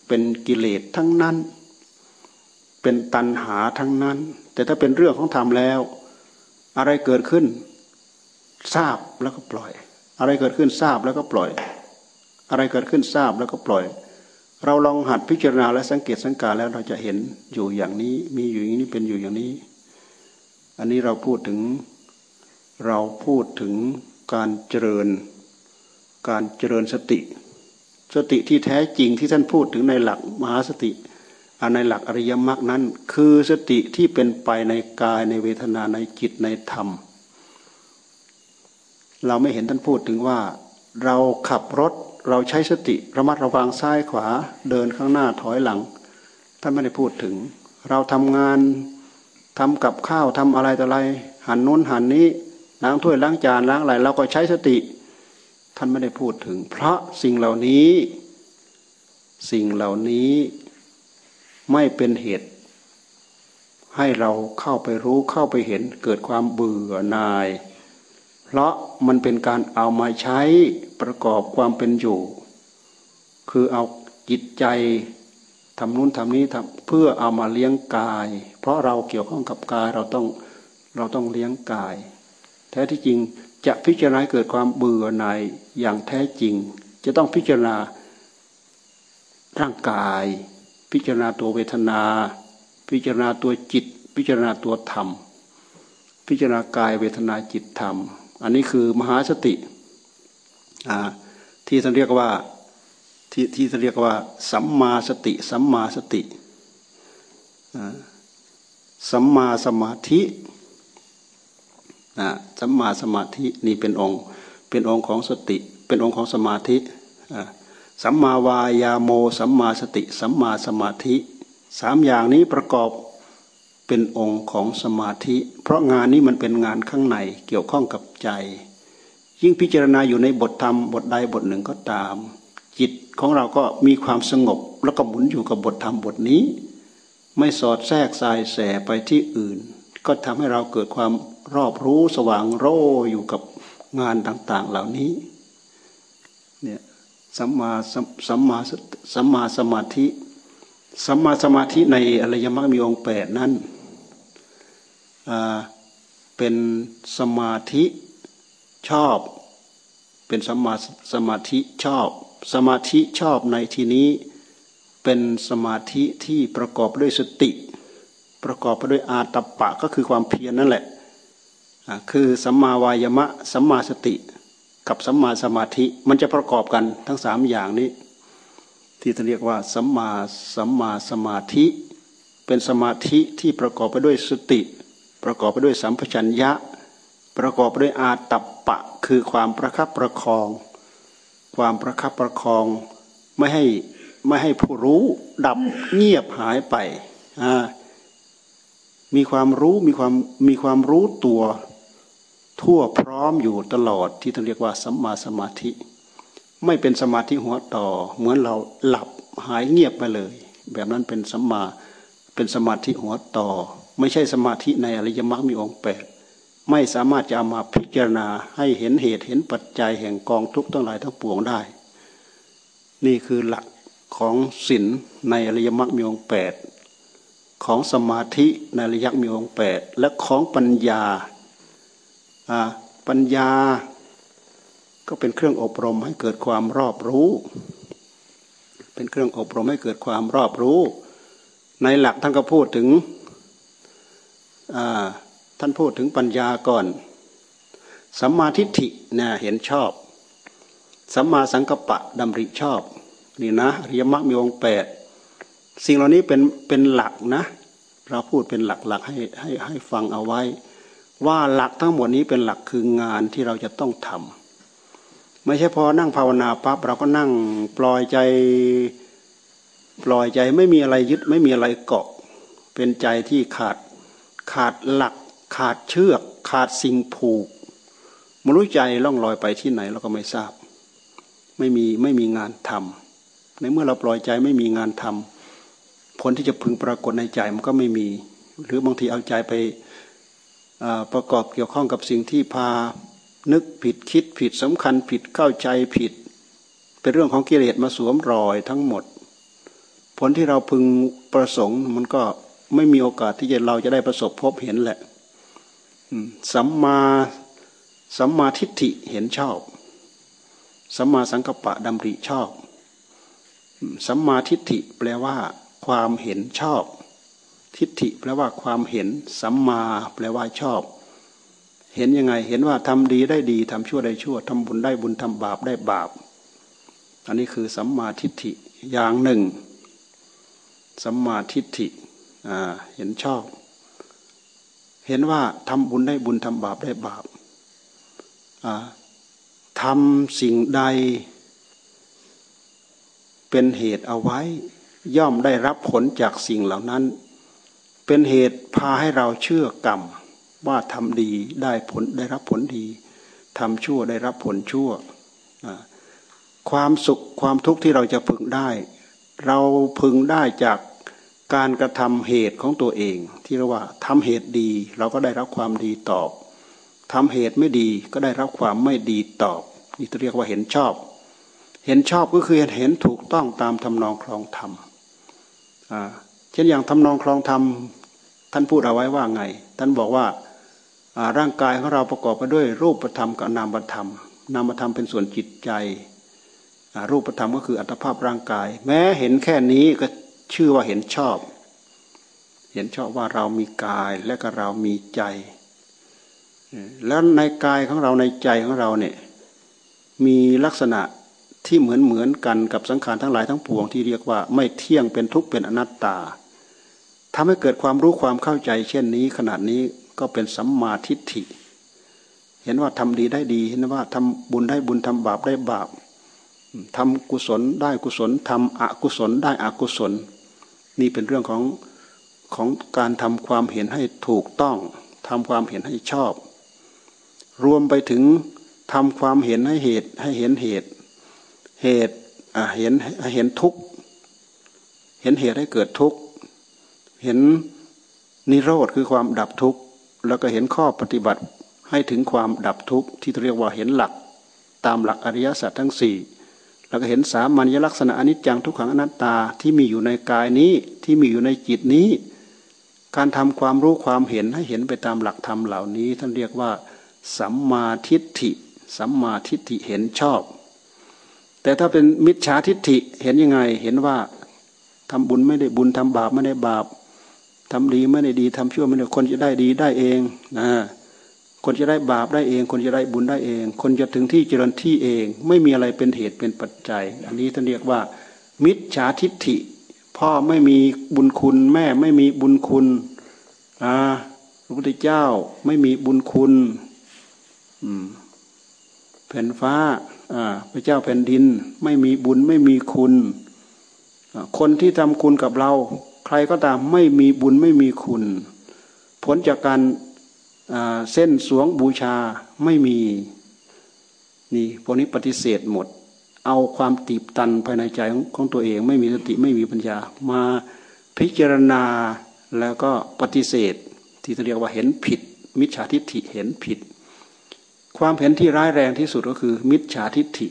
เป็นกิเลสทั้งนั้น เป็นตัณหาทั้งนั้น แต่ถ้าเป็นเรื่องของธรรมแล้ว อะไรเกิดขึ้น ทราบแล้วก็ปล่อย อะไรเกิดขึ้นทราบแล้วก็ปล่อย อะไรเกิดขึ้นทราบแล้วก็ปล่อย เราลองหัดพิจารณาและสังเกตสังการแล้วเราจะเห็นอยู่อย่างนี้ มีอยู่อย่างนี้เป็นอยู่อย่างนี้ อันนี้เราพูดถึงเราพูดถึงการเจริญ การเจริญสติ สติที่แท้จริงที่ท่านพูดถึงในหลักมหาสติในหลักอริยมรรคนั้น คือสติที่เป็นไปในกายในเวทนาในจิตในธรรม เราไม่เห็นท่านพูดถึงว่า เราขับรถเราใช้สติระมัดระวังซ้ายขวาเดินข้างหน้าถอยหลัง ท่านไม่ได้พูดถึง เราทำงาน ทำกับข้าวทำอะไรต่ออะไร หันนู้นหันนี้ล้างถ้วยล้างจานล้างอะไรเราก็ใช้สติ ท่านไม่ได้พูดถึง เพราะสิ่งเหล่านี้ สิ่งเหล่านี้ไม่เป็นเหตุ ให้เราเข้าไปรู้เข้าไปเห็นเกิดความเบื่อหน่าย เพราะมันเป็นการเอามาใช้ประกอบความเป็นอยู่ คือเอาจิตใจ ทำนู้นทำนี้ทำเพื่อเอามาเลี้ยงกาย เพราะเราเกี่ยวข้องกับกายเราต้องเราต้องเลี้ยงกาย แท้ที่จริงจะพิจารณาเกิดความเบื่อหน่ายอย่างแท้จริง จะต้องพิจารณาร่างกาย พิจารณาตัวเวทนา พิจารณาตัวจิต พิจารณาตัวธรรม พิจารณากายเวทนาจิตธรรม อันนี้คือมหาสติที่ท่านเรียกว่า ที่ที่เรียกว่า สัมมาสติ สัมมาสติสัมมาสมาธิสัมมาสมาธินี่เป็นองค์เป็นองค์ของสติ เป็นองค์ของสมาธิสัมมาวายาโม สัมมาสติ สัมมาสมาธิสามอย่างนี้ประกอบเป็นองค์ของสมาธิ เพราะงานนี้มันเป็นงานข้างในเกี่ยวข้องกับใจ ยิ่งพิจารณาอยู่ในบทธรรมบทใดบทหนึ่งก็ตาม จิต ของเราก็มีความสงบแล้วก็หมุนอยู่กับบทธรรมบทนี้ ไม่สอดแทรกสายแสไปที่อื่น ก็ทำให้เราเกิดความรอบรู้สว่างโร่อยู่กับงานต่าง ๆ เหล่านี้เนี่ยสัมมาสัมมาสัมมาสมาธิสัมมาสมาธิในอริยมรรคมีองค์แปดนั้นเป็นสมาธิชอบ เป็นสัมมาสมาธิชอบ สมาธิชอบในที่นี้เป็นสมาธิที่ประกอบด้วยสติ ประกอบไปด้วยอาตปะก็คือความเพียรนั่นแหละคือสัมมาวายมะสัมมาสติ กับสัมมาสมาธิมันจะประกอบกันทั้งสามอย่างนี้ ที่เรียกว่าสัมมาสัมมาสมาธิ เป็นสมาธิที่ประกอบไปด้วยสติ ประกอบไปด้วยสัมปชัญญะ ประกอบไปด้วยอาตปะ คือความประคับประคอง ความประคับประคองไม่ให้ไม่ให้ผู้รู้ดับเงียบหายไป มีความรู้มีความมีความรู้ตัวทั่วพร้อมอยู่ตลอดที่ท่านเรียกว่าสัมมาสมาธิ ไม่เป็นสมาธิหัวต่อ เหมือนเราหลับหายเงียบไปเลย แบบนั้นเป็นสัมมาเป็นสมาธิหัวต่อ ไม่ใช่สมาธิในอริยมรรคมีองค์แปด ไม่สามารถจะามาพิจารณาให้เห็นเหตุเห็นปัจจัยแห่งกองทุกข์ทั้งหลายทั้งปวงได้ นี่คือหลักของศีลในอริยมรรคมีองค์แปดของสมาธิในอริยมรรคมีองค์แปดและของปัญญาปัญญาก็เป็นเครื่องอบรมให้เกิดความรอบรู้ เป็นเครื่องอบรมให้เกิดความรอบรู้ ในหลักท่านก็พูดถึง ท่านพูดถึงปัญญาก่อน สัมมาทิฏฐิเนะเห็นชอบ สัมมาสังกัปปะดำริชอบ นี่นะอริยมรรคมีองค์แปดสิ่งเหล่านี้เป็นเป็นหลักนะ เราพูดเป็นหลักหลักให้ให้ให้ฟังเอาไว้ ว่าหลักทั้งหมดนี้เป็นหลักคืองานที่เราจะต้องทำไม่ใช่พอนั่งภาวนาปั๊บเราก็นั่งปล่อยใจปล่อยใจไม่มีอะไรยึดไม่มีอะไรเกาะ เป็นใจที่ขาดขาดหลัก ขาดเชือกขาดสิ่งผูกมรู้ใจล่องลอยไปที่ไหนเราก็ไม่ทราบ ไม่มีไม่มีงานทำในเมื่อเราปล่อยใจไม่มีงานทำผลที่จะพึงปรากฏในใจมันก็ไม่มี หรือบางทีเอาใจไปประกอบเกี่ยวข้องกับสิ่งที่พานึกผิดคิดผิดสำคัญผิดเข้าใจผิด เป็นเรื่องของกิเลสมาสวมรอยทั้งหมด ผลที่เราพึงประสงค์มันก็ไม่มีโอกาสที่จะเราจะได้ประสบพบเห็นแหละ สัมมาสัมมาทิฏฐิเห็นชอบสัมมาสังกัปปะดำริชอบสัมมาทิฏฐิแปลว่า ความเห็นชอบ ทิฏฐิแปลว่าความเห็น สัมมาแปลว่าชอบ เห็นยังไง เห็นว่าทำดีได้ดีทำชั่วได้ชั่วทำบุญได้บุญทำบาปได้บาป อันนี้คือสัมมาทิฏฐิอย่างหนึ่ง สัมมาทิฏฐิเห็นชอบ เห็นว่าทำบุญได้บุญทำบาปได้บาปทำสิ่งใด เป็นเหตุเอาไว้ ย่อมได้รับผลจากสิ่งเหล่านั้น เป็นเหตุพาให้เราเชื่อกรรม ว่าทำดีได้ผลได้รับผลดีทำชั่วได้รับผลชั่ว ความสุขความทุกข์ที่เราจะพึงได้ เราพึงได้จาก การกระทำเหตุของตัวเอง ที่เรียกว่าทำเหตุดี เราก็ได้รับความดีตอบทำเหตุไม่ดีก็ได้รับความไม่ดีตอบ นี่เรียกว่าเห็นชอบ เห็นชอบก็คือเห็นถูกต้องตามทำนองคลองธรรมเช่นอย่างทำนองคลองธรรมท่านพูดเอาไว้ว่าไง ท่านบอกว่าร่างกายของเราประกอบไปด้วยรูปธรรมกับนามธรรม นามธรรมเป็นส่วนจิตใจ รูปธรรมก็คืออัตภาพร่างกาย แม้เห็นแค่นี้ก็ ชื่อว่าเห็นชอบ เห็นชอบว่าเรามีกายและก็เรามีใจ แล้วในกายของเราในใจของเราเนี่ยมีลักษณะที่เหมือนเหมือนกันกับสังขารทั้งหลายทั้งปวงที่เรียกว่าไม่เที่ยงเป็นทุกข์เป็นอนัตตาทำให้เกิดความรู้ความเข้าใจ เช่นนี้ขนาดนี้ก็เป็นสัมมาทิฏฐิ เห็นว่าทำดีได้ดีเห็นว่าทำบุญได้บุญทำบาปได้บาปทำกุศลได้กุศลทำอกุศลได้อกุศล นี่เป็นเรื่องของของการทำความเห็นให้ถูกต้องทำความเห็นให้ชอบ รวมไปถึงทำความเห็นให้เหตุให้เห็นเหตุ เหตุเห็นเห็นทุกเห็นเหตุให้เกิดทุกเห็นนิโรธคือความดับทุกข์แล้วก็เห็นข้อปฏิบัติให้ถึงความดับทุกข์ที่เรียกว่าเห็นหลัก ตามหลักอริยสัจทั้งสี่ แล้วก็เห็นสามัญลักษณะอนิจจังทุกขังอนัตตาที่มีอยู่ในกายนี้ที่มีอยู่ในจิตนี้ การทำความรู้ความเห็นให้เห็นไปตามหลักธรรมเหล่านี้ ท่านเรียกว่า สัมมาทิฏฐิ สัมมาทิฏฐิเห็นชอบ แต่ถ้าเป็นมิจฉาทิฏฐิเห็นยังไงเห็นว่าทำบุญไม่ได้บุญทำบาปไม่ได้บาปทำดีไม่ได้ดีทำชั่วไม่ได้คนจะได้ดีได้เองนะ คนจะได้บาปได้เอง คนจะได้บุญได้เอง คนจะถึงที่เจริญที่เอง ไม่มีอะไรเป็นเหตุเป็นปัจจัย อันนี้ท่านเรียกว่า มิจฉาทิฏฐิ พ่อไม่มีบุญคุณ แม่ไม่มีบุญคุณอ่าพระพุทธเจ้าไม่มีบุญคุณแผ่นฟ้าพระเจ้าแผ่นดิน ไม่มีบุญไม่มีคุณ คนที่ทำคุณกับเรา ใครก็ตามไม่มีบุญไม่มีคุณ ผลจากการ เส้นสวงบูชาไม่มีนี่พวกนี้ปฏิเสธหมด เอาความตีบตันภายในใจของตัวเอง ไม่มีสติไม่มีปัญญา มาพิจารณาแล้วก็ปฏิเสธ ที่เรียกว่าเห็นผิด มิจฉาทิฏฐิเห็นผิด ความเห็นที่ร้ายแรงที่สุดก็คือ มิจฉาทิฏฐิ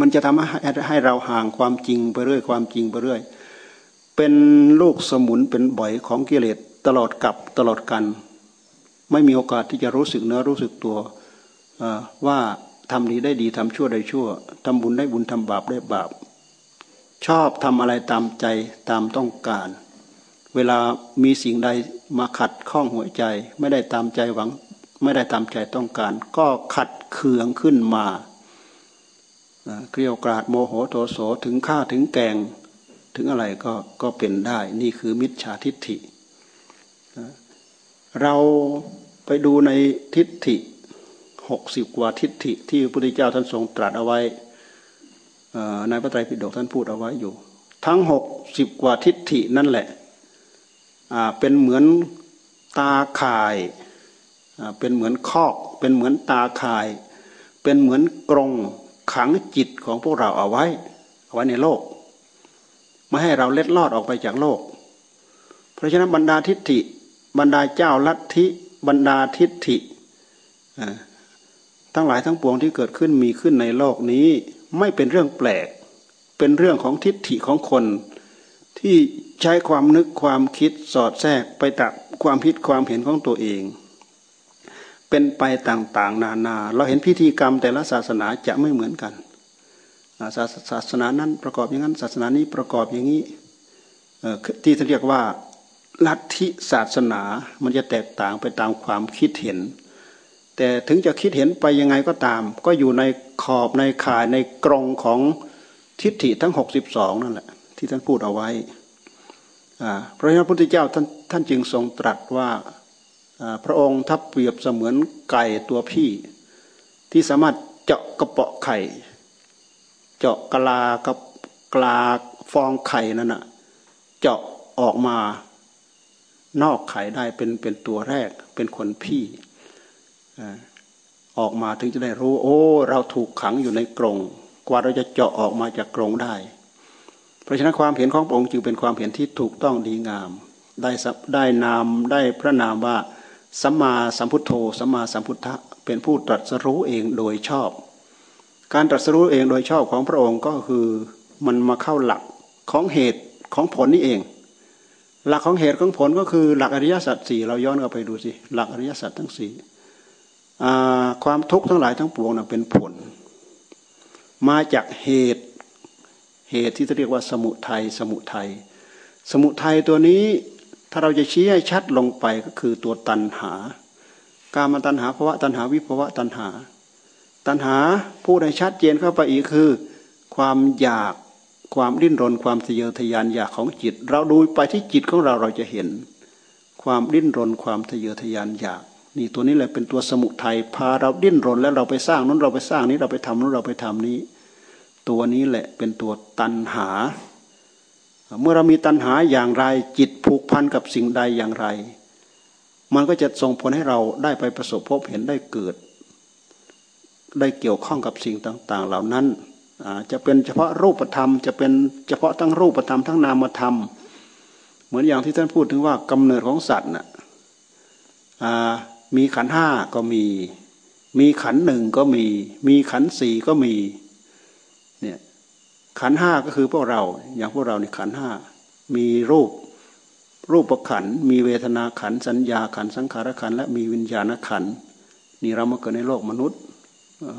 มันจะทำให้ให้เราห่างความจริงไปเรื่อยความจริงไปเรื่อยเป็นลูกสมุนเป็นบ่อยของกิเลสตลอดกับตลอดกัน ไม่มีโอกาสที่จะรู้สึกเนื้อรู้สึกตัวว่าทำดีได้ดีทำชั่วได้ชั่วทำบุญได้บุญทำบาปได้บาป ชอบทำอะไรตามใจตามต้องการ เวลามีสิ่งใดมาขัดข้องหัวใจ ไม่ได้ตามใจหวัง ไม่ได้ตามใจต้องการ ก็ขัดเคืองขึ้นมาเกลียวกราดโมโหโทโสถึงฆ่าถึงแกง ถึงอะไรก็ก็เป็นได้ นี่คือมิจฉาทิฏฐิเรา ไปดูในทิฏฐิหกสิบกว่าทิฏฐิที่พระพุทธเจ้าท่านทรงตรัสเอาไว้ในพระไตรปิฎกท่านพูดเอาไว้อยู่ ทั้งหกสิบกว่าทิฏฐินั่นแหละเป็นเหมือนตาข่ายเป็นเหมือนคอก เป็นเหมือนตาข่าย เป็นเหมือนกรงขังจิตของพวกเราเอาไว้เอาไว้ในโลก ไม่ให้เราเล็ดลอดออกไปจากโลก เพราะฉะนั้นบรรดาทิฏฐิบรรดาเจ้าลัทธิ บรรดาทิฏฐิทั้งหลายทั้งปวงที่เกิดขึ้นมีขึ้นในโลกนี้ ไม่เป็นเรื่องแปลก เป็นเรื่องของทิฏฐิของคน ที่ใช้ความนึกความคิดสอดแทรกไปตักความพิดความเห็นของตัวเอง เป็นไปต่างๆ นานา เราเห็นพิธีกรรมแต่ละศาสนาจะไม่เหมือนกันศาสนานั้นประกอบอย่างนั้น ศาสนานี้ประกอบอย่างนี้ที่เรียกว่า ลัทธิศาสนา มันจะแตกต่างไปตามความคิดเห็น แต่ถึงจะคิดเห็นไปยังไงก็ตาม ก็อยู่ในขอบในข่ายในกรงของทิฏฐิทั้งหกสิบสองนั่นแหละ ที่ท่านพูดเอาไว้พระพุทธเจ้าท่านท่านจึงทรงตรัสว่าพระองค์ทับเปรียบเสมือนไก่ตัวพี่ ที่สามารถเจาะกระเปาะไข่ เจาะกลากับกลาฟองไข่นั่นน่ะเจาะออกมา นอกไข่ได้เป็นเป็นตัวแรก เป็นคนพี่ออกมาถึงจะได้รู้ โอ้ เราถูกขังอยู่ในกรงกว่าเราจะเจาะออกมาจากกรงได้ เพราะฉะนั้นความเห็นของพระองค์จึงเป็นความเห็นที่ถูกต้องดีงาม ได้ได้นามได้พระนามว่าสัมมาสัมพุทโธสัมมาสัมพุทธะเป็นผู้ตรัสรู้เองโดยชอบ การตรัสรู้เองโดยชอบของพระองค์ก็คือมันมาเข้าหลักของเหตุของผลนี่เอง หลักของเหตุของผลก็คือหลักอริยสัจสี่เราย้อนกลับไปดูสิหลักอริยสัจทั้งสี่ความทุกข์ทั้งหลายทั้งปวงนะเป็นผล มาจากเหตุเหตุที่เรียกว่าสมุทัยสมุทัยสมุทัยตัวนี้ถ้าเราจะชี้ให้ชัดลงไปก็คือตัวตัณหา การมาตัณหาภาวะตัณหาวิภาวะตัณหา ตัณหาพูดให้ชัดเจนเข้าไปอีกคือ ความอยาก ความดิ้นรนความทะเยอทะยานอยากของจิต เราดูไปที่จิตของเราเราจะเห็น ความดิ้นรนความทะเยอทะยานอยากนี่ตัวนี้แหละเป็นตัวสมุทัยพาเราดิ้นรนแล้วเราไปสร้างนั้นเราไปสร้างนี้เราไปทำนั้นเราไปทำนี้ ตัวนี้แหละเป็นตัวตัณหา เมื่อเรามีตัณหาอย่างไรจิตผูกพันกับสิ่งใดอย่างไร มันก็จะส่งผลให้เราได้ไปประสบพบเห็นได้เกิด ได้เกี่ยวข้องกับสิ่งต่าง ๆ เหล่านั้น จะเป็นเฉพาะรูปธรรม จะเป็นเฉพาะทั้งรูปธรรมทั้งนามธรรม เหมือนอย่างที่ท่านพูดถึงว่ากำเนิดของสัตว์น่ะมีขันห้าก็มี มีขันหนึ่งก็มี มีขันสี่ก็มีเนี่ยขันห้าก็คือพวกเราอย่างพวกเราเนี่ยขันห้ามีรูปรูปประขันมีเวทนาขันสัญญาขันสังขารขันและมีวิญญาณขันนี่เรามาเกิดในโลกมนุษย์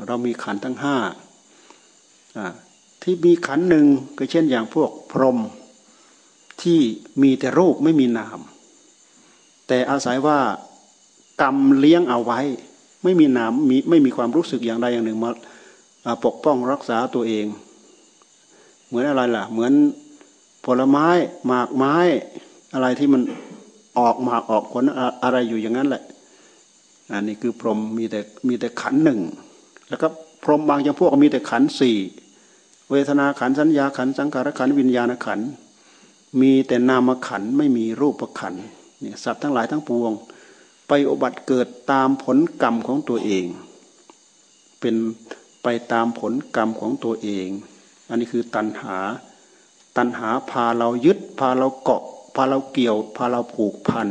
เรามีขันทั้งห้า ที่มีขันหนึ่งก็เช่นอย่างพวกพรหมที่มีแต่รูปไม่มีนาม แต่อาศัยว่ากรรมเลี้ยงเอาไว้ ไม่มีนามมีไม่มีความรู้สึกอย่างใดอย่างหนึ่งมาปกป้องรักษาตัวเอง เหมือนอะไรล่ะ เหมือนผลไม้หมากไม้อะไรที่มันออกหมากออกผลอะไรอยู่อย่างนั้นแหละอันนี้คือพรหมมีแต่มีแต่ขันหนึ่งแล้วก็พรหมบางจำพวกมีแต่ขันสี่ เวทนาขันสัญญาขันสังขารขันวิญญาณขันมีแต่นามขันไม่มีรูปขันเนี่ยสัตว์ทั้งหลายทั้งปวง ไปอบัติเกิดตามผลกรรมของตัวเอง เป็นไปตามผลกรรมของตัวเอง อันนี้คือตัณหา ตัณหาพาเรายึด พาเราเกาะ พาเราเกี่ยว พาเราผูกพัน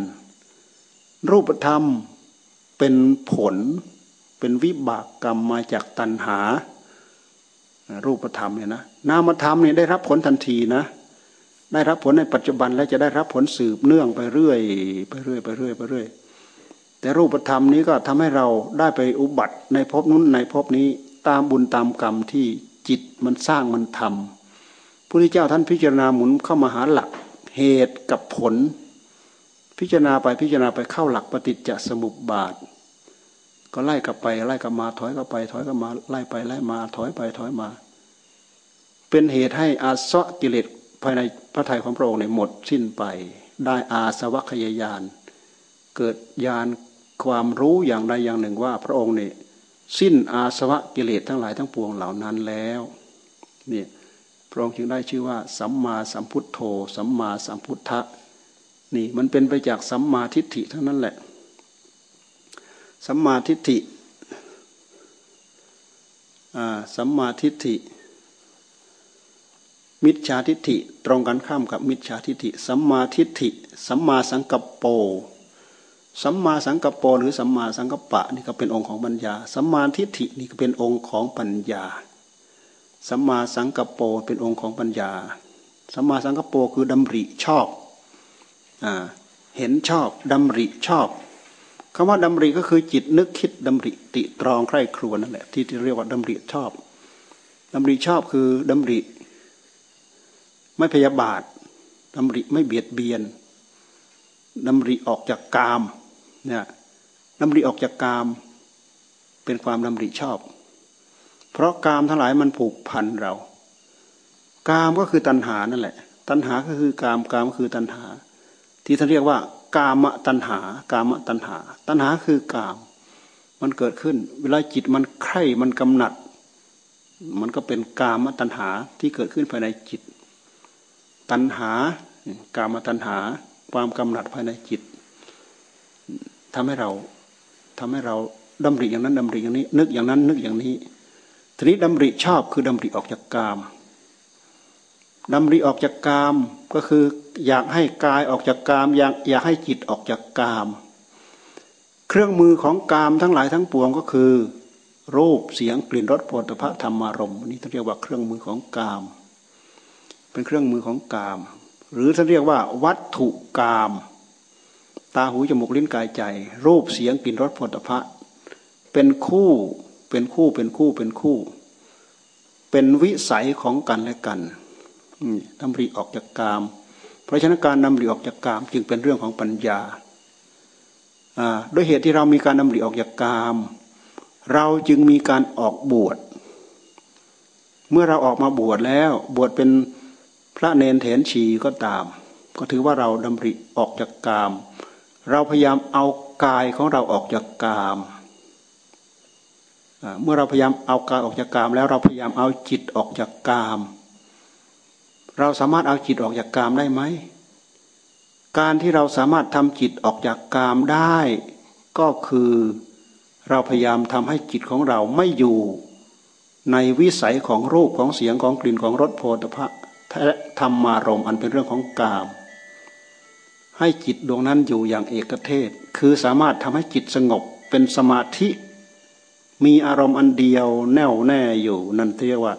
รูปธรรมเป็นผล เป็นวิบากกรรมมาจากตัณหา รูปธรรมเนี่ยนะนามธรรมเนี่ยได้รับผลทันทีนะ ได้รับผลในปัจจุบันและจะได้รับผลสืบเนื่องไปเรื่อยไปเรื่อยไปเรื่อยไปเรื่อยแต่รูปธรรมนี้ก็ทำให้เราได้ไปอุบัติในภพนู้นในภพนี้ตามบุญตามกรรมที่จิตมันสร้างมันทำพระพุทธเจ้าท่านพิจารณาหมุนเข้ามาหาหลักเหตุกับผล พิจารณาไปพิจารณาไปเข้าหลักปฏิจจสมุปบาท ก็ไล่กลับไปไล่กลับมาถอยกลับไป ถอยกลับมาไล่ไปไล่มา ถอยไปถอยมา เป็นเหตุให้อาสวะกิเลสภายในพระทัยของพระองค์เนี่ยหมดสิ้นไป ได้อาสวัคยายาน เกิดญาณความรู้อย่างใดอย่างหนึ่งว่า พระองค์เนี่ยสิ้นอาสวะกิเลสทั้งหลายทั้งปวงเหล่านั้นแล้วเนี่ยพระองค์จึงได้ชื่อว่า สัมมาสัมพุทโธ สัมมาสัมพุทธะนี่มันเป็นไปจากสัมมาทิฏฐิทั้งนั้นแหละ สัมมาทิฏฐิสัมมาทิฏฐิ มิจฉาทิฏฐิ ตรงกันข้ามกับมิจฉาทิฏฐิ สัมมาทิฏฐิ สัมมาสังกัปโป สัมมาสังกัปโปหรือสัมมาสังกัปปะนี่ก็เป็นองค์ของปัญญา สัมมาทิฏฐินี่ก็เป็นองค์ของปัญญา สัมมาสังกัปโปเป็นองค์ของปัญญา สัมมาสังกัปโปคือดำริชอบอเห็นชอบดำริชอบ คำว่าดำริก็คือจิตนึกคิดดำริติตรองใคร่ครวญนั่นแหละที่เรียกว่าดำริชอบดำริชอบคือดำริ ไม่พยาบาทดำริไม่เบียดเบียนดำริออกจากกามเนี่ยดำริออกจากกาม เป็นความดำริชอบ เพราะกามทั้งหลายมันผูกพันเรา กามก็คือตัณหานั่นแหละ ตัณหาก็คือกามกามก็คือตัณหา ที่ท่านเรียกว่า กามตัณหา กามตัณหา ตัณหาคือกาม มันเกิดขึ้น เวลาจิตมันใคร่มันกำหนัด มันก็เป็นกามตัณหาที่เกิดขึ้นภายในจิต ตัณหา กามตัณหา ความกำหนัดภายในจิตทำให้เราทำให้เราดำริอย่างนั้นดำริอย่างนี้ นึกอย่างนั้น นึกอย่างนี้ทีนี้ดำริชอบคือดำริออกจากกามดำริออกจากกามก็คือ อยากให้กายออกจากกาม อยากอยากให้จิตออกจากกาม เครื่องมือของกามทั้งหลายทั้งปวงก็คือ รูปเสียงกลิ่นรสโผฏฐะธรรมารมณ์นี้ท่านเรียกว่าเครื่องมือของกาม เป็นเครื่องมือของกาม หรือท่านเรียกว่า วัตถุกาม ตาหูจมูกลิ้นกายใจ รูปเสียงกลิ่นรสผลิภัณฑ์เป็นคู่เป็นคู่เป็นคู่เป็นคู่ เป็นวิสัยของกันและกันดำริออกจากกาม เพราะฉะนั้นการดำริออกจากกามจึงเป็นเรื่องของปัญญาด้วยเหตุที่เรามีการดำริออกจากกาม เราจึงมีการออกบวช เมื่อเราออกมาบวชแล้วบวชเป็นพระเนนเถนชีก็ตาม ก็ถือว่าเราดำริออกจากกาม เราพยายามเอากายของเราออกจากกามเมื่อเราพยายามเอากายออกจากกาม แล้วเราพยายามเอาจิตออกจากกาม เราสามารถเอาจิตออกจากกามได้ไหม การที่เราสามารถทำจิตออกจากกามได้ ก็คือเราพยายามทำให้จิตของเราไม่อยู่ ในวิสัยของรูปของเสียงของกลิ่นของรสโพธพะธรรมารมอันเป็นเรื่องของกาม ให้จิตดวงนั้นอยู่อย่างเอกเทศ คือสามารถทำให้จิตสงบเป็นสมาธิ มีอารมณ์อันเดียวแน่วแน่อยู่นั่นเรียกว่า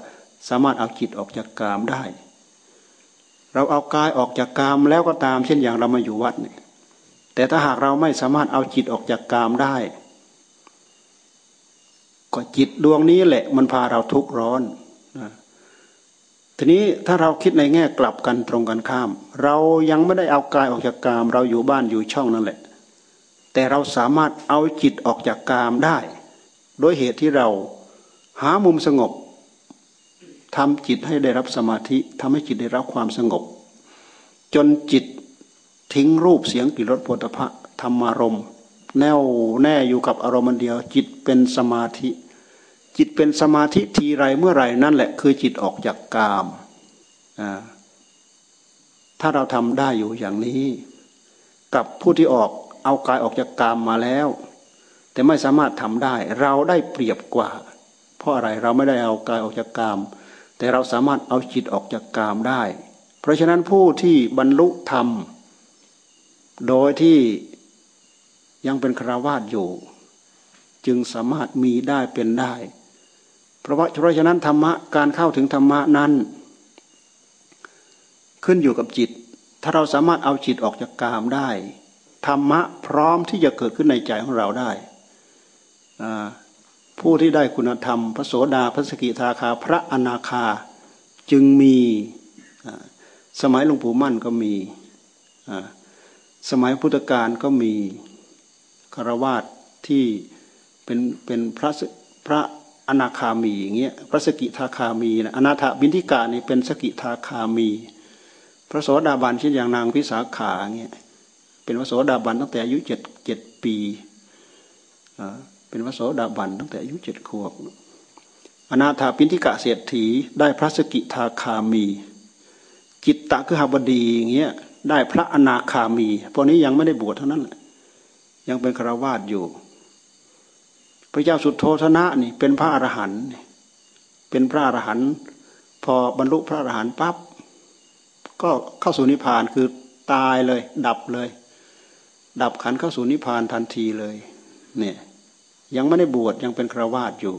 สามารถเอาจิตออกจากกามได้ เราเอากายออกจากกามแล้วก็ตาม เช่นอย่างเรามาอยู่วัดเนี่ยแต่ถ้าหากเราไม่สามารถเอาจิตออกจากกามได้ ก็จิตดวงนี้แหละ มันพาเราทุกข์ร้อนนะทีนี้ถ้าเราคิดในแง่กลับกันตรงกันข้าม เรายังไม่ได้เอากายออกจากกาม เราอยู่บ้านอยู่ช่องนั่นแหละ แต่เราสามารถเอาจิตออกจากกามได้ โดยเหตุที่เราหามุมสงบ ทำจิตให้ได้รับสมาธิทำให้จิตได้รับความสงบ จนจิตทิ้งรูปเสียงกลิ่นรสโผฏฐะธรรมารมณ์แน่วแน่อยู่กับอารมณ์เดียว จิตเป็นสมาธิ จิตเป็นสมาธิทีไรเมื่อไรนั่นแหละ คือจิตออกจากกามถ้าเราทำได้อยู่อย่างนี้ กับผู้ที่ออกเอากายออกจากกามมาแล้ว แต่ไม่สามารถทำได้ เราได้เปรียบกว่า เพราะอะไรเราไม่ได้เอากายออกจากกาม แต่เราสามารถเอาจิตออกจากกามได้ เพราะฉะนั้นผู้ที่บรรลุธรรม โดยที่ยังเป็นคราวาสอยู่ จึงสามารถมีได้เป็นได้ เพราะว่าเพราะฉะนั้นธรรมะการเข้าถึงธรรมะนั้น ขึ้นอยู่กับจิต ถ้าเราสามารถเอาจิตออกจากกามได้ ธรรมะพร้อมที่จะเกิดขึ้นในใจของเราได้ ผู้ที่ได้คุณธรรม พระโสดาพระสกิทาคา พระอนาคาจึงมีสมัยหลวงปู่มั่นก็มีสมัยพุทธกาลก็มีคารวาสที่เป็นเป็นพระพระอนาคามีอย่างเงี้ยพระสกิทาคามีนะอนาถบินทิกานี่เป็นสกิทาคามี พระโสดาบันเช่นอย่างนางพิสาขาเงี้ยเป็นพระโสดาบันตั้งแต่อายุเจ็ดเจ็ดปี เป็นพระโสดาบันตั้งแต่อายุเจ็ดขวบ อนาถาปินทิกะเศรษฐีได้พระสกิทาคามี จิตตะคือหบดีอย่างเงี้ยได้พระอนาคามีพวกนี้ยังไม่ได้บวชเท่านั้นแหละยังเป็นคราวาสอยู่ พระเจ้าสุดโทธนะนี่เป็นพระอรหันต์เป็นพระอรหันต์พอบรรลุพระอรหันต์ปั๊บก็เข้าสู่นิพพานคือตายเลย ดับเลย ดับขันเข้าสู่นิพพานทันทีเลย เนี่ย ยังไม่ได้บวชยังเป็นครวาสอยู่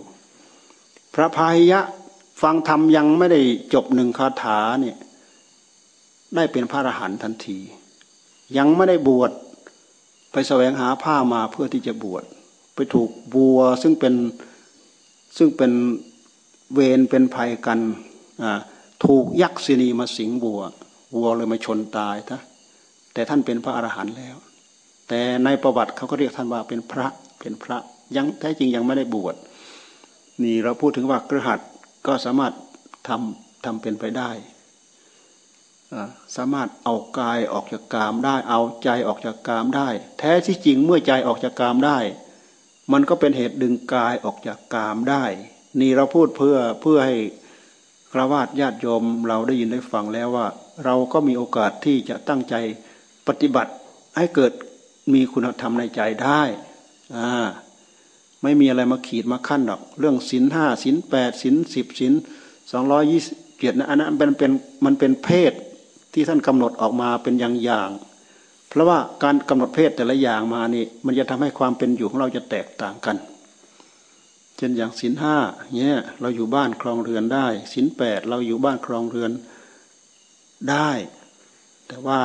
พระพาหิยะฟังธรรมยังไม่ได้จบหนึ่งคาถาเนี่ยได้เป็นพระอรหันต์ทันที ยังไม่ได้บวชไปแสวงหาผ้ามาเพื่อที่จะบวชไปถูกบัวซึ่งเป็นซึ่งเป็นเวรเป็นภัยกันถูกยักษินีมาสิงบัววัวเลยมาชนตายทะแต่ท่านเป็นพระอรหันต์แล้ว แต่ในประวัติเขาก็เรียกท่านว่าเป็นพระเป็นพระ ยังแท้จริงยังไม่ได้บวชนี่เราพูดถึงว่ากระหัตก็สามารถทำทำเป็นไปได้สามารถเอากายออกจากกามได้ เอาใจออกจากกามได้ แท้ที่จริงเมื่อใจออกจากกามได้ มันก็เป็นเหตุดึงกายออกจากกามได้ นี่เราพูดเพื่อเพื่อให้กระวาดญาติโยมเราได้ยินได้ฟังแล้วว่า เราก็มีโอกาสที่จะตั้งใจปฏิบัติให้เกิดมีคุณธรรมในใจได้อ่า ไม่มีอะไรมาขีดมาขั้นหรอก เรื่องศินห้าศินแปดศินสิบศินสองร้อยยี่สิบเกียรตินะอันนั้นเป็นเป็นมันเป็นเพศที่ท่านกำหนดออกมาเป็นอย่างอย่างเพราะว่าการกำหนดเพศแต่ละอย่างมานี่ มันจะทำให้ความเป็นอยู่ของเราจะแตกต่างกัน เช่นอย่างศินห้าเนี่ยเราอยู่บ้านครองเรือนได้ศินแปดเราอยู่บ้านครองเรือนได้ แต่ว่า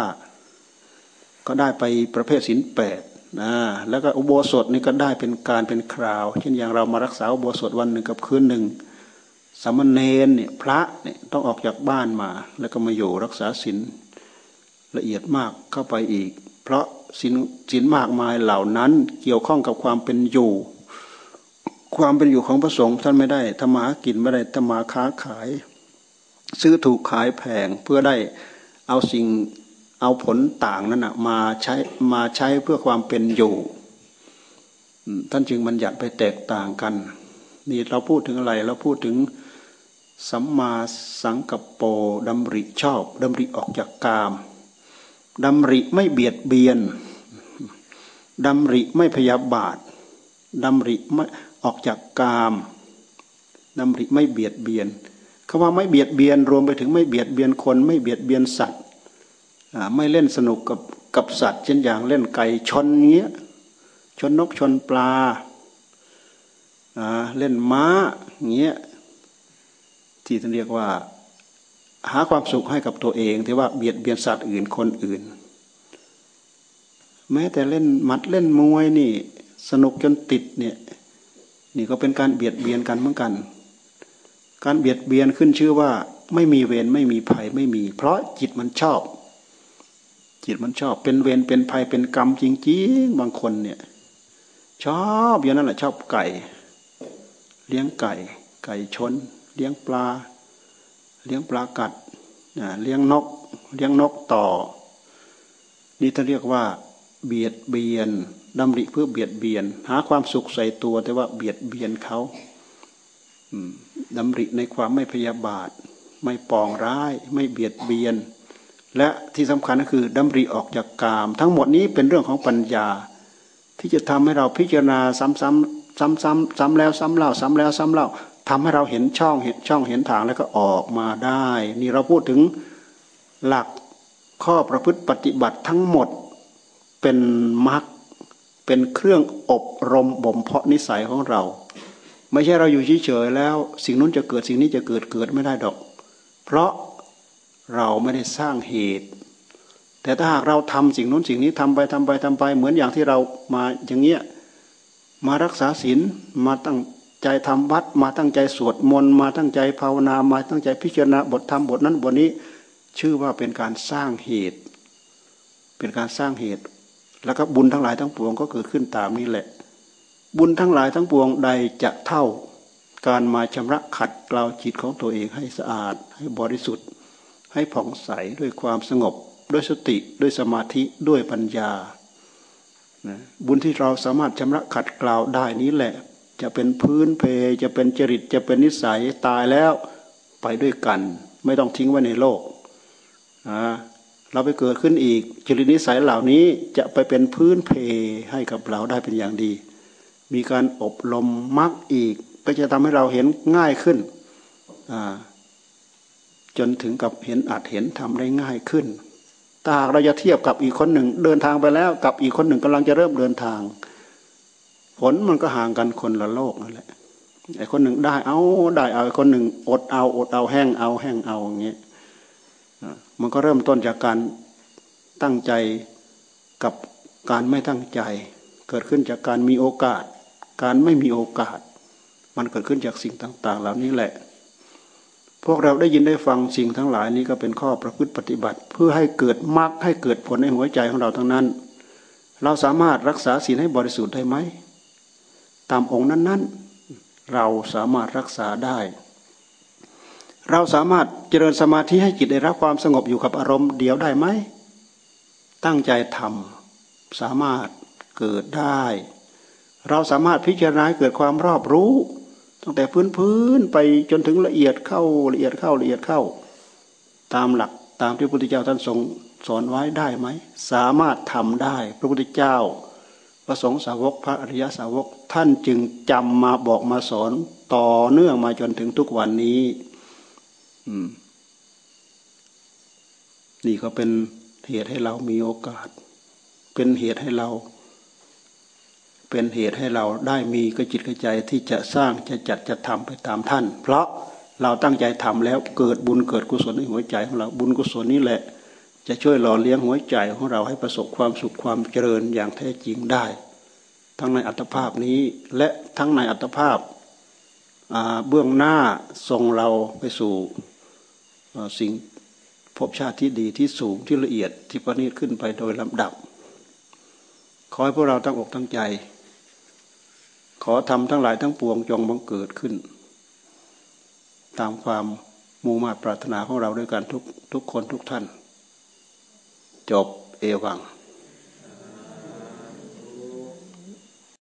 ก็ได้ไปประเภทศินแปด นะแล้วก็อุโบสถนี่ก็ได้เป็นการเป็นคราว เช่นอย่างเรามารักษาอุโบสถวันหนึ่งกับคืนหนึ่งสามเณรเนี่ยพระเนี่ยต้องออกจากบ้านมา แล้วก็มาอยู่รักษาศีลละเอียดมากเข้าไปอีก เพราะศีลศีลมากมายเหล่านั้นเกี่ยวข้องกับความเป็นอยู่ ความเป็นอยู่ของพระสงฆ์ท่านไม่ได้ธรรมากินไม่ได้ธรรมาค้าขาย ซื้อถูกขายแพงเพื่อได้เอาสิ่ง เอาผลต่างนั้นนะมาใช้มาใช้เพื่อความเป็นอยู่ท่านจึงมันหยัดไปแตกต่างกัน นี่เราพูดถึงอะไรเราพูดถึงสัมมาสังกปโปดำริชอบดำริออกจากกามดำริไม่เบียดเบียนดำริไม่พยาบาทดำริไม่ออกจากกามดำริไม่เบียดเบียนคำว่าไม่เบียดเบียนรวมไปถึงไม่เบียดเบียนคน ไม่เบียดเบียนสัตว์ ไม่เล่นสนุกกับกับสัตว์เช่นอย่างเล่นไก่ชนเงี้ยชนนกชนปลาเล่นม้าเงี้ยที่ท่านเรียกว่า หาความสุขให้กับตัวเองที่ว่าเบียดเบียนสัตว์อื่นคนอื่น แม้แต่เล่นมัดเล่นมวยนี่ สนุกจนติดเนี่ยนี่ก็เป็นการเบียดเบียนกันเหมือนกัน การเบียดเบียนขึ้นชื่อว่า ไม่มีเวรไม่มีภัยไม่มี เพราะจิตมันชอบ จิตมันชอบเป็นเวรเป็นภัยเป็นกรรมจริงๆบางคนเนี่ย ชอบอย่างนั้นแหละชอบไก่ เลี้ยงไก่ ไก่ชน เลี้ยงปลา เลี้ยงปลากัดเลี้ยงนก เลี้ยงนกต่อ นี่ท่านเรียกว่า เบียดเบียนดำริเพื่อเบียดเบียน หาความสุขใส่ตัว แต่ว่าเบียดเบียนเขาดำริในความไม่พยาบาท ไม่ปองร้าย ไม่เบียดเบียน และที่สำคัญก็คือดำริออกจากกาม ทั้งหมดนี้เป็นเรื่องของปัญญา ที่จะทำให้เราพิจารณาซ้ำๆซ้ำๆซ้ำแล้วซ้ำเล่าซ้ำแล้วซ้ำเล่าทำให้เราเห็นช่องเห็นช่องเห็นทางแล้วก็ออกมาได้ นี่เราพูดถึงหลักข้อประพฤติปฏิบัติทั้งหมดเป็นมรรคเป็นเครื่องอบรมบ่มเพาะนิสัยของเรา ไม่ใช่เราอยู่เฉยๆแล้ว สิ่งนู้นจะเกิดสิ่งนี้จะเกิดเกิดไม่ได้ดอก เพราะ เราไม่ได้สร้างเหตุ แต่ถ้าหากเราทำสิ่งนู้นสิ่งนี้ทำไปทำไปทำไป เหมือนอย่างที่เรามาอย่างเงี้ยมารักษาศีลมาตั้งใจทำวัดมาตั้งใจสวดมนต์มาตั้งใจภาวนามาตั้งใจพิจารณาบทธรรมบทนั้นบทนี้ ชื่อว่าเป็นการสร้างเหตุ เป็นการสร้างเหตุ แล้วก็บุญทั้งหลายทั้งปวงก็เกิดขึ้นตามนี้แหละ บุญทั้งหลายทั้งปวงใดจะเท่าการมาชำระขัดเกลาจิตของตัวเองให้สะอาดให้บริสุทธิ์ ให้ผ่องใสด้วยความสงบ ด้วยสติด้วยสมาธิด้วยปัญญาบุญที่เราสามารถชำระขัดเกลาได้นี้แหละ จะเป็นพื้นเพจะเป็นจริตจะเป็นนิสัยตายแล้วไปด้วยกัน ไม่ต้องทิ้งไว้ในโลกเราไปเกิดขึ้นอีกจริตนิสัยเหล่านี้จะไปเป็นพื้นเพให้กับเราได้เป็นอย่างดี มีการอบรมมรรคอีกก็จะทำให้เราเห็นง่ายขึ้น จนถึงกับเห็นอาจเห็นทำได้ง่ายขึ้นถ้าหากเราจะเทียบกับอีกคนหนึ่ง เดินทางไปแล้วกับอีกคนหนึ่งกำลังจะเริ่มเดินทาง ผลมันก็ห่างกันคนละโลกนั่นแหละไอ้คนหนึ่งได้เอาได้เอาไอ้คนหนึ่งอดเอาอดเอาแห้งเอาแห้งเอาอย่างเงี้ยมันก็เริ่มต้นจากการตั้งใจกับการไม่ตั้งใจ เกิดขึ้นจากการมีโอกาส การไม่มีโอกาส มันเกิดขึ้นจากสิ่งต่าง ๆ เหล่านี้แหละ วกเราได้ยินได้ฟังสิ่งทั้งหลายนี้ก็เป็นข้อประพฤติปฏิบัติ เพื่อให้เกิดมรรคให้เกิดผลในหัวใจของเราทั้งนั้น เราสามารถรักษาศีลให้บริสุทธิ์ได้ไหมตามองค์นั้นๆ เราสามารถรักษาได้ เราสามารถเจริญสมาธิให้จิตได้รับความสงบอยู่กับอารมณ์เดียวได้ไหมตั้งใจทำสามารถเกิดได้ เราสามารถพิจารณาเกิดความรอบรู้ ตั้งแต่พื้นพื้นไปจนถึงละเอียดเข้าละเอียดเข้าละเอียดเข้า ตามหลักตามที่พระพุทธเจ้าท่านทรงสอนไว้ได้ไหม สามารถทำได้ พระพุทธเจ้า พระสงฆ์สาวกพระอริยสาวกท่านจึงจำมาบอกมาสอนต่อเนื่องมาจนถึงทุกวันนี้นี่ก็เป็นเหตุให้เรามีโอกาส เป็นเหตุให้เรา เป็นเหตุให้เราได้มีกระจิตกระใจที่จะสร้างจะจัดจะทำไปตามท่าน เพราะเราตั้งใจทำแล้วเกิดบุญเกิดกุศลในหัวใจของเราบุญกุศลนี้แหละ จะช่วยหล่อเลี้ยงหัวใจของเราให้ประสบความสุขความเจริญอย่างแท้จริงได้ ทั้งในอัตภาพนี้และทั้งในอัตภาพเบื้องหน้าทรงเราไปสู่สิ่งภพชาติที่ดีที่สูงที่ละเอียดที่ประณีตขึ้นไปโดยลำดับ ขอให้พวกเราตั้งอกตั้งใจ ขอทำทั้งหลายทั้งปวงจงบังเกิดขึ้น ตามความมุ่งมา่ปรารถนาของเราด้วยกันทุกทุกคนทุกท่าน จบเอวัง